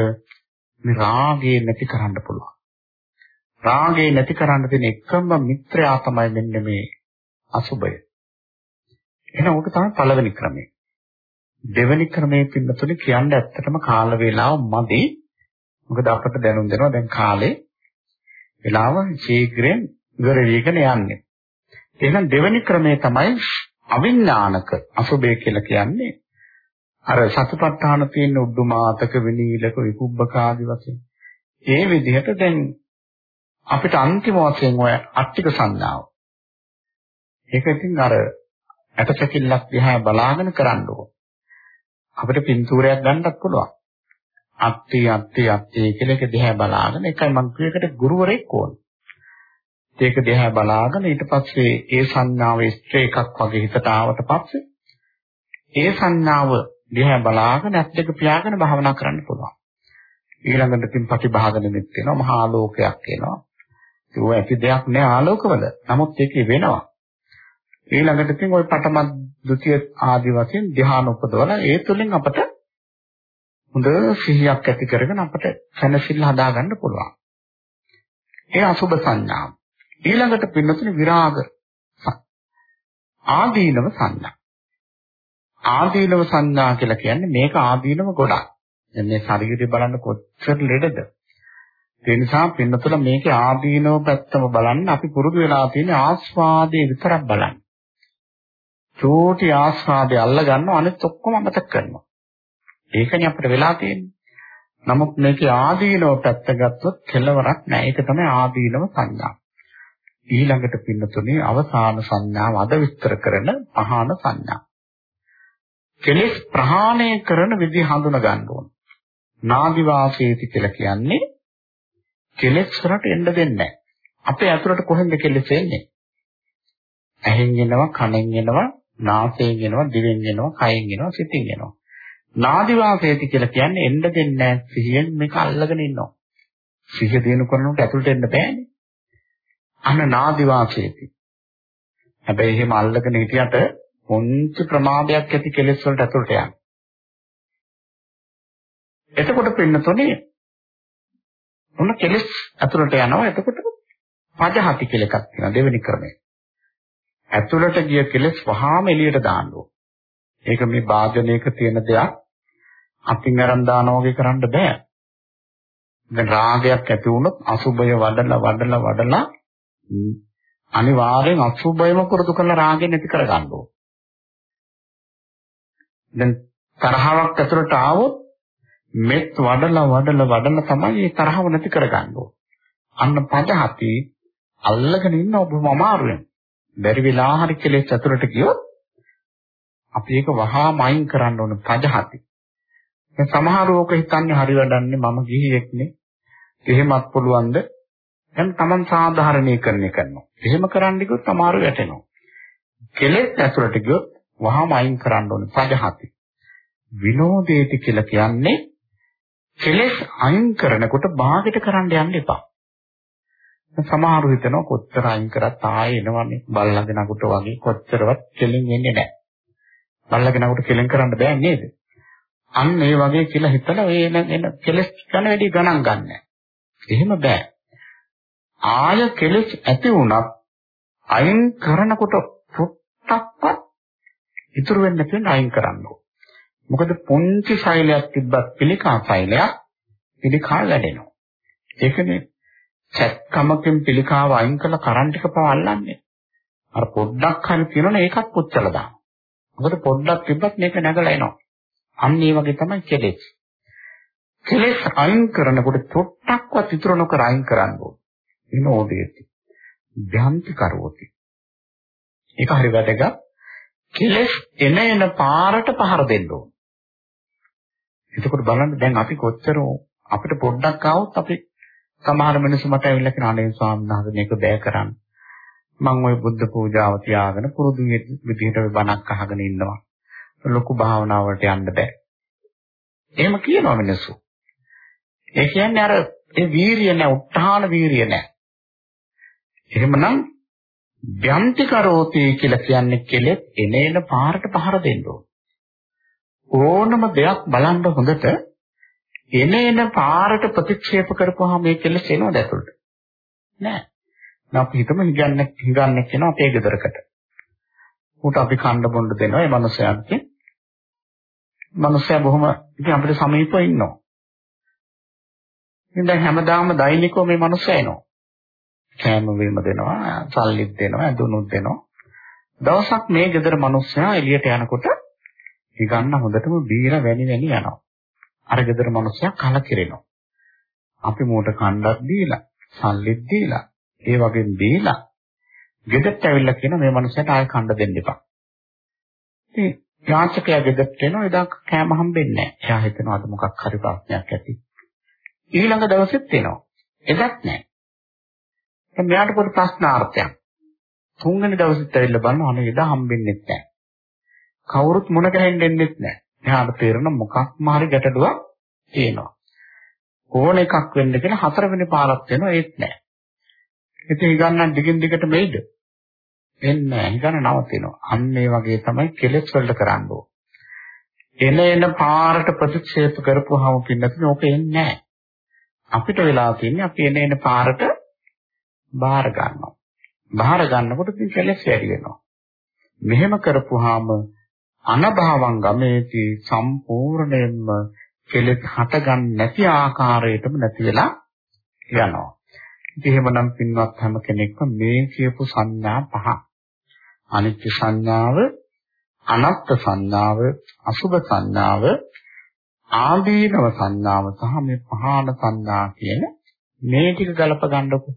මේ රාගය නැති කරන්න පුළුවන්. රාගය නැති කරන්න තියෙන එකම මිත්‍රයා තමයි මෙන්න මේ අසුබය. එහෙනම් ඕක තමයි පළවෙනි ක්‍රමය. දෙවෙනි ක්‍රමයේ පින්නතුනේ කියන්න ඇත්තටම කාල වේලාව මදි. මොකද අපට දැනුම් දෙනවා දැන් කාලේ වේලාව ශීඝ්‍රයෙන් ඉවර වෙගෙන යන්නේ. එහෙනම් දෙවෙනි ක්‍රමය තමයි අවිඥානික අසුබය කියලා කියන්නේ අර සතිපට්ඨාන තියෙන උද්දුමාතක විනීලක විකුබ්බක ආදි වශයෙන් ඒ විදිහට දැන් අපිට අන්තිම වශයෙන් ඔය අට්ටික සංඥාව ඒක ඉතින් අර ඇටසැකිල්ලක් දිහා බලාගෙන කරන්න ඕන අපිට පින්තූරයක් ගන්නත් පුළුවන් අත්ටි අත්ටි අත්ටි කියලා එක දිහා බලාගෙන එකයි මං කියේකට ගුරුවරයෙක් ඕන ඒක දිහා බලාගෙන ඊට පස්සේ ඒ සංඥාව ඉස්ත්‍ර එකක් වගේ හිතට ආවට පස්සේ ඒ සංඥාව දිහා බලාගෙන ඇස් දෙක පියාගෙන භාවනා කරන්න පුළුවන්. ඊළඟට තින් ප්‍රතිභාග නිමිත් වෙනවා මහා ආලෝකයක් එනවා. ඒක ඇති දෙයක් නෑ ආලෝකවල. නමුත් ඒකේ වෙනවා. ඊළඟට තින් ওই පඨම ဒုတိ ය ආදි වශයෙන් ධ්‍යාන උපදවල ඒ තුලින් අපට හොඳ සිහියක් ඇති කරගෙන අපට සැනසෙල්ල හදාගන්න පුළුවන්. ඒ අසුබ සංඥා. ඊළඟට පින්නතුනි විරාග ආදීනව සංඥා. ආදීනව සංඥා කියලා කියන්නේ මේක ආදීනව ගොඩක්. දැන් මේ ශරීරය බලන්න කොච්චර ලෙඩද? ඒ නිසා පින්නතුල මේකේ ආදීනව පැත්තම බලන්න අපි පුරුදු වෙලා තියෙන ආස්වාදයේ විතරක් බලන්න. චෝටි ආස්වාදය අල්ල ගන්නවා අනිත් ඔක්කොම අමතක කරනවා. ඒකනේ අපිට වෙලා තියෙන්නේ. නමුත් මේකේ ආදීනව පැත්ත ගත්තොත් කෙලවරක් නැහැ. ඒක තමයි ආදීනව සංඥා. ඊළඟට පින්නතුනේ අවසාන සංඥාව අද විස්තර කරන පහන සංඥා. කෙලෙස් ප්‍රහාණය කරන විදිහ හඳුනා ගන්න ඕන. නාදි වාසේති කියලා කියන්නේ කෙලෙස් වලට එන්න දෙන්නේ නැහැ. අපේ ඇතුළට කොහෙන්ද කෙලෙස් එන්නේ? ඇහෙන් එනවා, කනෙන් එනවා, නාසයෙන් එනවා, දිවෙන් එනවා, කයෙන් එනවා, සිතින් එනවා. නාදි වාසේති කියලා කියන්නේ එන්න දෙන්නේ නැහැ. සිහියෙන් මේක අල්ලගෙන ඉන්නවා. සිහිය දිනු කරනකොට ඇතුළට එන්න බෑනේ. අන්න නාදි වාසේති. හැබැයි එහෙම අල්ලගෙන හිටියට පොන්ච ප්‍රමාදයක් ඇති කෙලෙස් වලට ඇතුළට යනවා. එතකොට පින්නතොනේ මොන කෙලෙස් ඇතුළට යනවා එතකොට පජහති කියලා එකක් තියෙනවා දෙවෙනි ක්‍රමය. ඇතුළට ගිය කෙලෙස් වහාම එළියට දාන්න ඕන. ඒක මේ වාදනයක තියෙන දෙයක් අතින් අරන් දානවා වගේ කරන්න බෑ. දැන් රාගයක් ඇති වුණොත් අසුබය වඩලා වඩලා වඩලා අනිවාර්යෙන් අසුබයම පුරුදු කරලා රාගය නැති කරගන්න ඕන. දැන් තරහාවක් ඇතුළට ආවොත් මෙත් වඩලා වඩලා වඩලා තමයි මේ තරහව නැති කරගන්න ඕන. අන්න පදහති අල්ලගෙන ඉන්න ඔබම අමාරුවෙන්. බැරි වෙලා හරි කෙලෙස් ඇතුළට ගියොත් අපි ඒක වහාම අයින් කරන්න ඕන පදහති. දැන් සමහර ඕක හිතන්නේ හරි වැඩන්නේ මම ගිහියෙක්නේ. එහෙමත් පුළුවන්ද? දැන් Taman සාධාරණීකරණය කරනවා. එහෙම කරන්න ගියොත් අමාරු වැටෙනවා. කෙලෙස් ඇතුළට ගියොත් වහාම අයින් කරන්න ඕනේ පදහති. විනෝදේති කියලා කියන්නේ කෙලෙස් අයින් කරනකොට භාගයට කරන්න යන්න එපා. සමහරු හිතනවා කොච්චර අයින් කරත් ආයෙ එනවනේ බල්ලගේ නගුට වගේ කොච්චරවත් කෙලින් එන්නේ නැහැ. බල්ලගේ නගුට කෙලින් කරන්න බෑ නේද? අන්න ඒ වගේ කියලා හිතලා ඒ එන කෙලෙස් ගන්න වැඩි ගණන් ගන්න. එහෙම බෑ. ආය කෙලෙස් ඇති වුණත් අයින් කරනකොට පුත්තක්වත් ඉතුරු වෙන්නේ නැතිව අයින් කරන්න ඕන. මොකද පුංචි ශෛලයක් තිබ්බත් පිළිකා ශෛලයක් පිළිකා වැඩෙනවා. ඒකනේ සැත්කමකින් පිළිකාව අයින් කරලා කරන්ට් එක පව අල්ලන්නේ. අර පොඩ්ඩක් හරි තියෙනවනේ ඒකත් පුච්චලා දානවා. මොකද පොඩ්ඩක් තිබ්බත් මේක නැගලා එනවා. අන්න ඒ වගේ තමයි කෙලෙස්. කෙලෙස් අයින් කරනකොට චොට්ටක්වත් ඉතුරු නොකර අයින් කරන්න ඕනේ. විනෝදේති. ධ්‍යාන්ති කරවති. ඒක හරි වැදගත්. කෙලෙස් එන එන පාරට පහර දෙන්න ඕනේ. එතකොට බලන්න දැන් අපි කොච්චර අපිට පොඩ්ඩක් ආවොත් අපි සමහර මිනිස්සු මට ඇවිල්ලා කියන අනේ ස්වාමීන් වහන්සේ මේක බෑ කරන්න. මම ওই බුද්ධ පූජාව තියාගෙන පුරුදු විදිහට බණක් අහගෙන ඉන්නවා. ලොකු භාවනාවකට යන්න බෑ. එහෙම කියනවා මිනිස්සු. ඒ කියන්නේ අර ඒ වීරිය නැහැ, උත්හාන වීරිය නැහැ. එහෙමනම් ව්‍යන්ති කරෝති කියලා කියන්නේ කෙලෙත් එනේන පාරට පහර දෙන්න ඕන. ඕනම දෙයක් බලන්න හොඳට එන එන පාරට ප්‍රතික්ෂේප කරපුවාම මේ කෙලෙස් එනවද ඇතුළට? නෑ. දැන් අපි හිතමු හිගන්නේ හිගන්නේ කියන අපේ ගෙදරකට. උට අපි කන්න බොන්න දෙනවා ඒ මනුස්සයාට. මනුස්සයා බොහොම ඉතින් අපිට සමීපව ඉන්නවා. ඉතින් දැන් හැමදාම දෛනිකව මේ මනුස්සයා එනවා. කෑම වීම දෙනවා, සල්ලිත් දෙනවා, ඇඳුනුත් දෙනවා. දවසක් මේ ගෙදර මනුස්සයා එළියට යනකොට හිගන්න හොඳටම බීලා වැනි වැනි යනවා. අර ගෙදර මිනිස්සයා කලකිරෙනවා. අපි මෝට කණ්ඩක් දීලා, සල්ලිත් දීලා, ඒ වගේම දීලා ගෙදරට ඇවිල්ලා කියන මේ මිනිස්සයාට ආයෙ කණ්ඩ දෙන්න එපා. ඉතින් යාචකයා ගෙදරට එනවා එදා කෑම හම්බෙන්නේ නැහැ. එයා හිතනවා අද මොකක් හරි ප්‍රශ්නයක් ඇති. ඊළඟ දවසෙත් එනවා. එදත් නැහැ. දැන් මෙයාට පොඩි ප්‍රශ්නාර්ථයක්. තුන්වෙනි දවසෙත් ඇවිල්ලා බලනවා අනේ එදා හම්බෙන්නේ නැහැ. කවුරුත් මුණ ගැහෙන්න දෙන්නේ නැහැ. එයාට තේරෙන මොකක්ම හරි ගැටලුවක් තියෙනවා. ඕන එකක් වෙන්න කියලා හතරවෙනි පාරක් වෙනවා ඒත් නැහැ. ඉතින් හිගන්නන් දිගින් දිගට මෙයිද? එන්නේ නැහැ. හිගන්න නවතිනවා. අන්න ඒ වගේ තමයි කෙලෙස් වලට කරන්න ඕන. එන එන පාරට ප්‍රතික්ෂේප කරපුවාම පින්නතුනේ ඕක එන්නේ නැහැ. අපිට වෙලා තියෙන්නේ අපි එන එන පාරට බාර ගන්නවා. බාර ගන්නකොට ඉතින් කෙලෙස් වැඩි වෙනවා. මෙහෙම කරපුවාම අනභවං ගමේති සම්පූර්ණයෙන්ම කෙලෙස් හටගන්නේ නැති ආකාරයටම නැති වෙලා යනවා. ඉතින් එහෙමනම් පින්වත් හැම කෙනෙක්ම මේ කියපු සංඥා පහ අනිත්‍ය සංඥාව, අනත්ත් සංඥාව, අසුභ සංඥාව, ආදීනව සංඥාව සහ මේ පහන සංඥා කියන මේ ටික ගලප ගන්නකො.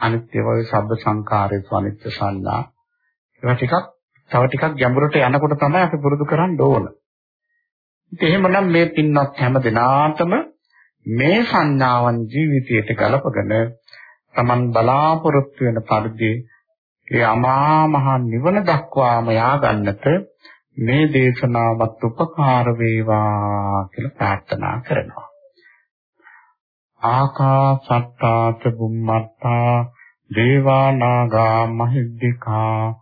අනිත්‍ය වගේ සබ්බ සංකාරයේ අනිත්‍ය සංඥා ඒවා ටිකක් තව ටිකක් ගැඹුරට යනකොට තමයි අපි පුරුදු කරන්න ඕන. ඉතින් එහෙමනම් මේ පින්වත් හැම දිනාටම මේ සංඥාවන් ජීවිතයට ගලපගෙන Taman බලාපොරොත්තු වෙන පරිදි ඒ අමා මහ නිවන දක්වාම යාගන්නට මේ දේශනාවත් උපකාර වේවා කියලා ප්‍රාර්ථනා කරනවා. ආකාසත්තාච බුම්මත්තා දේවා නාග මහිද්దికා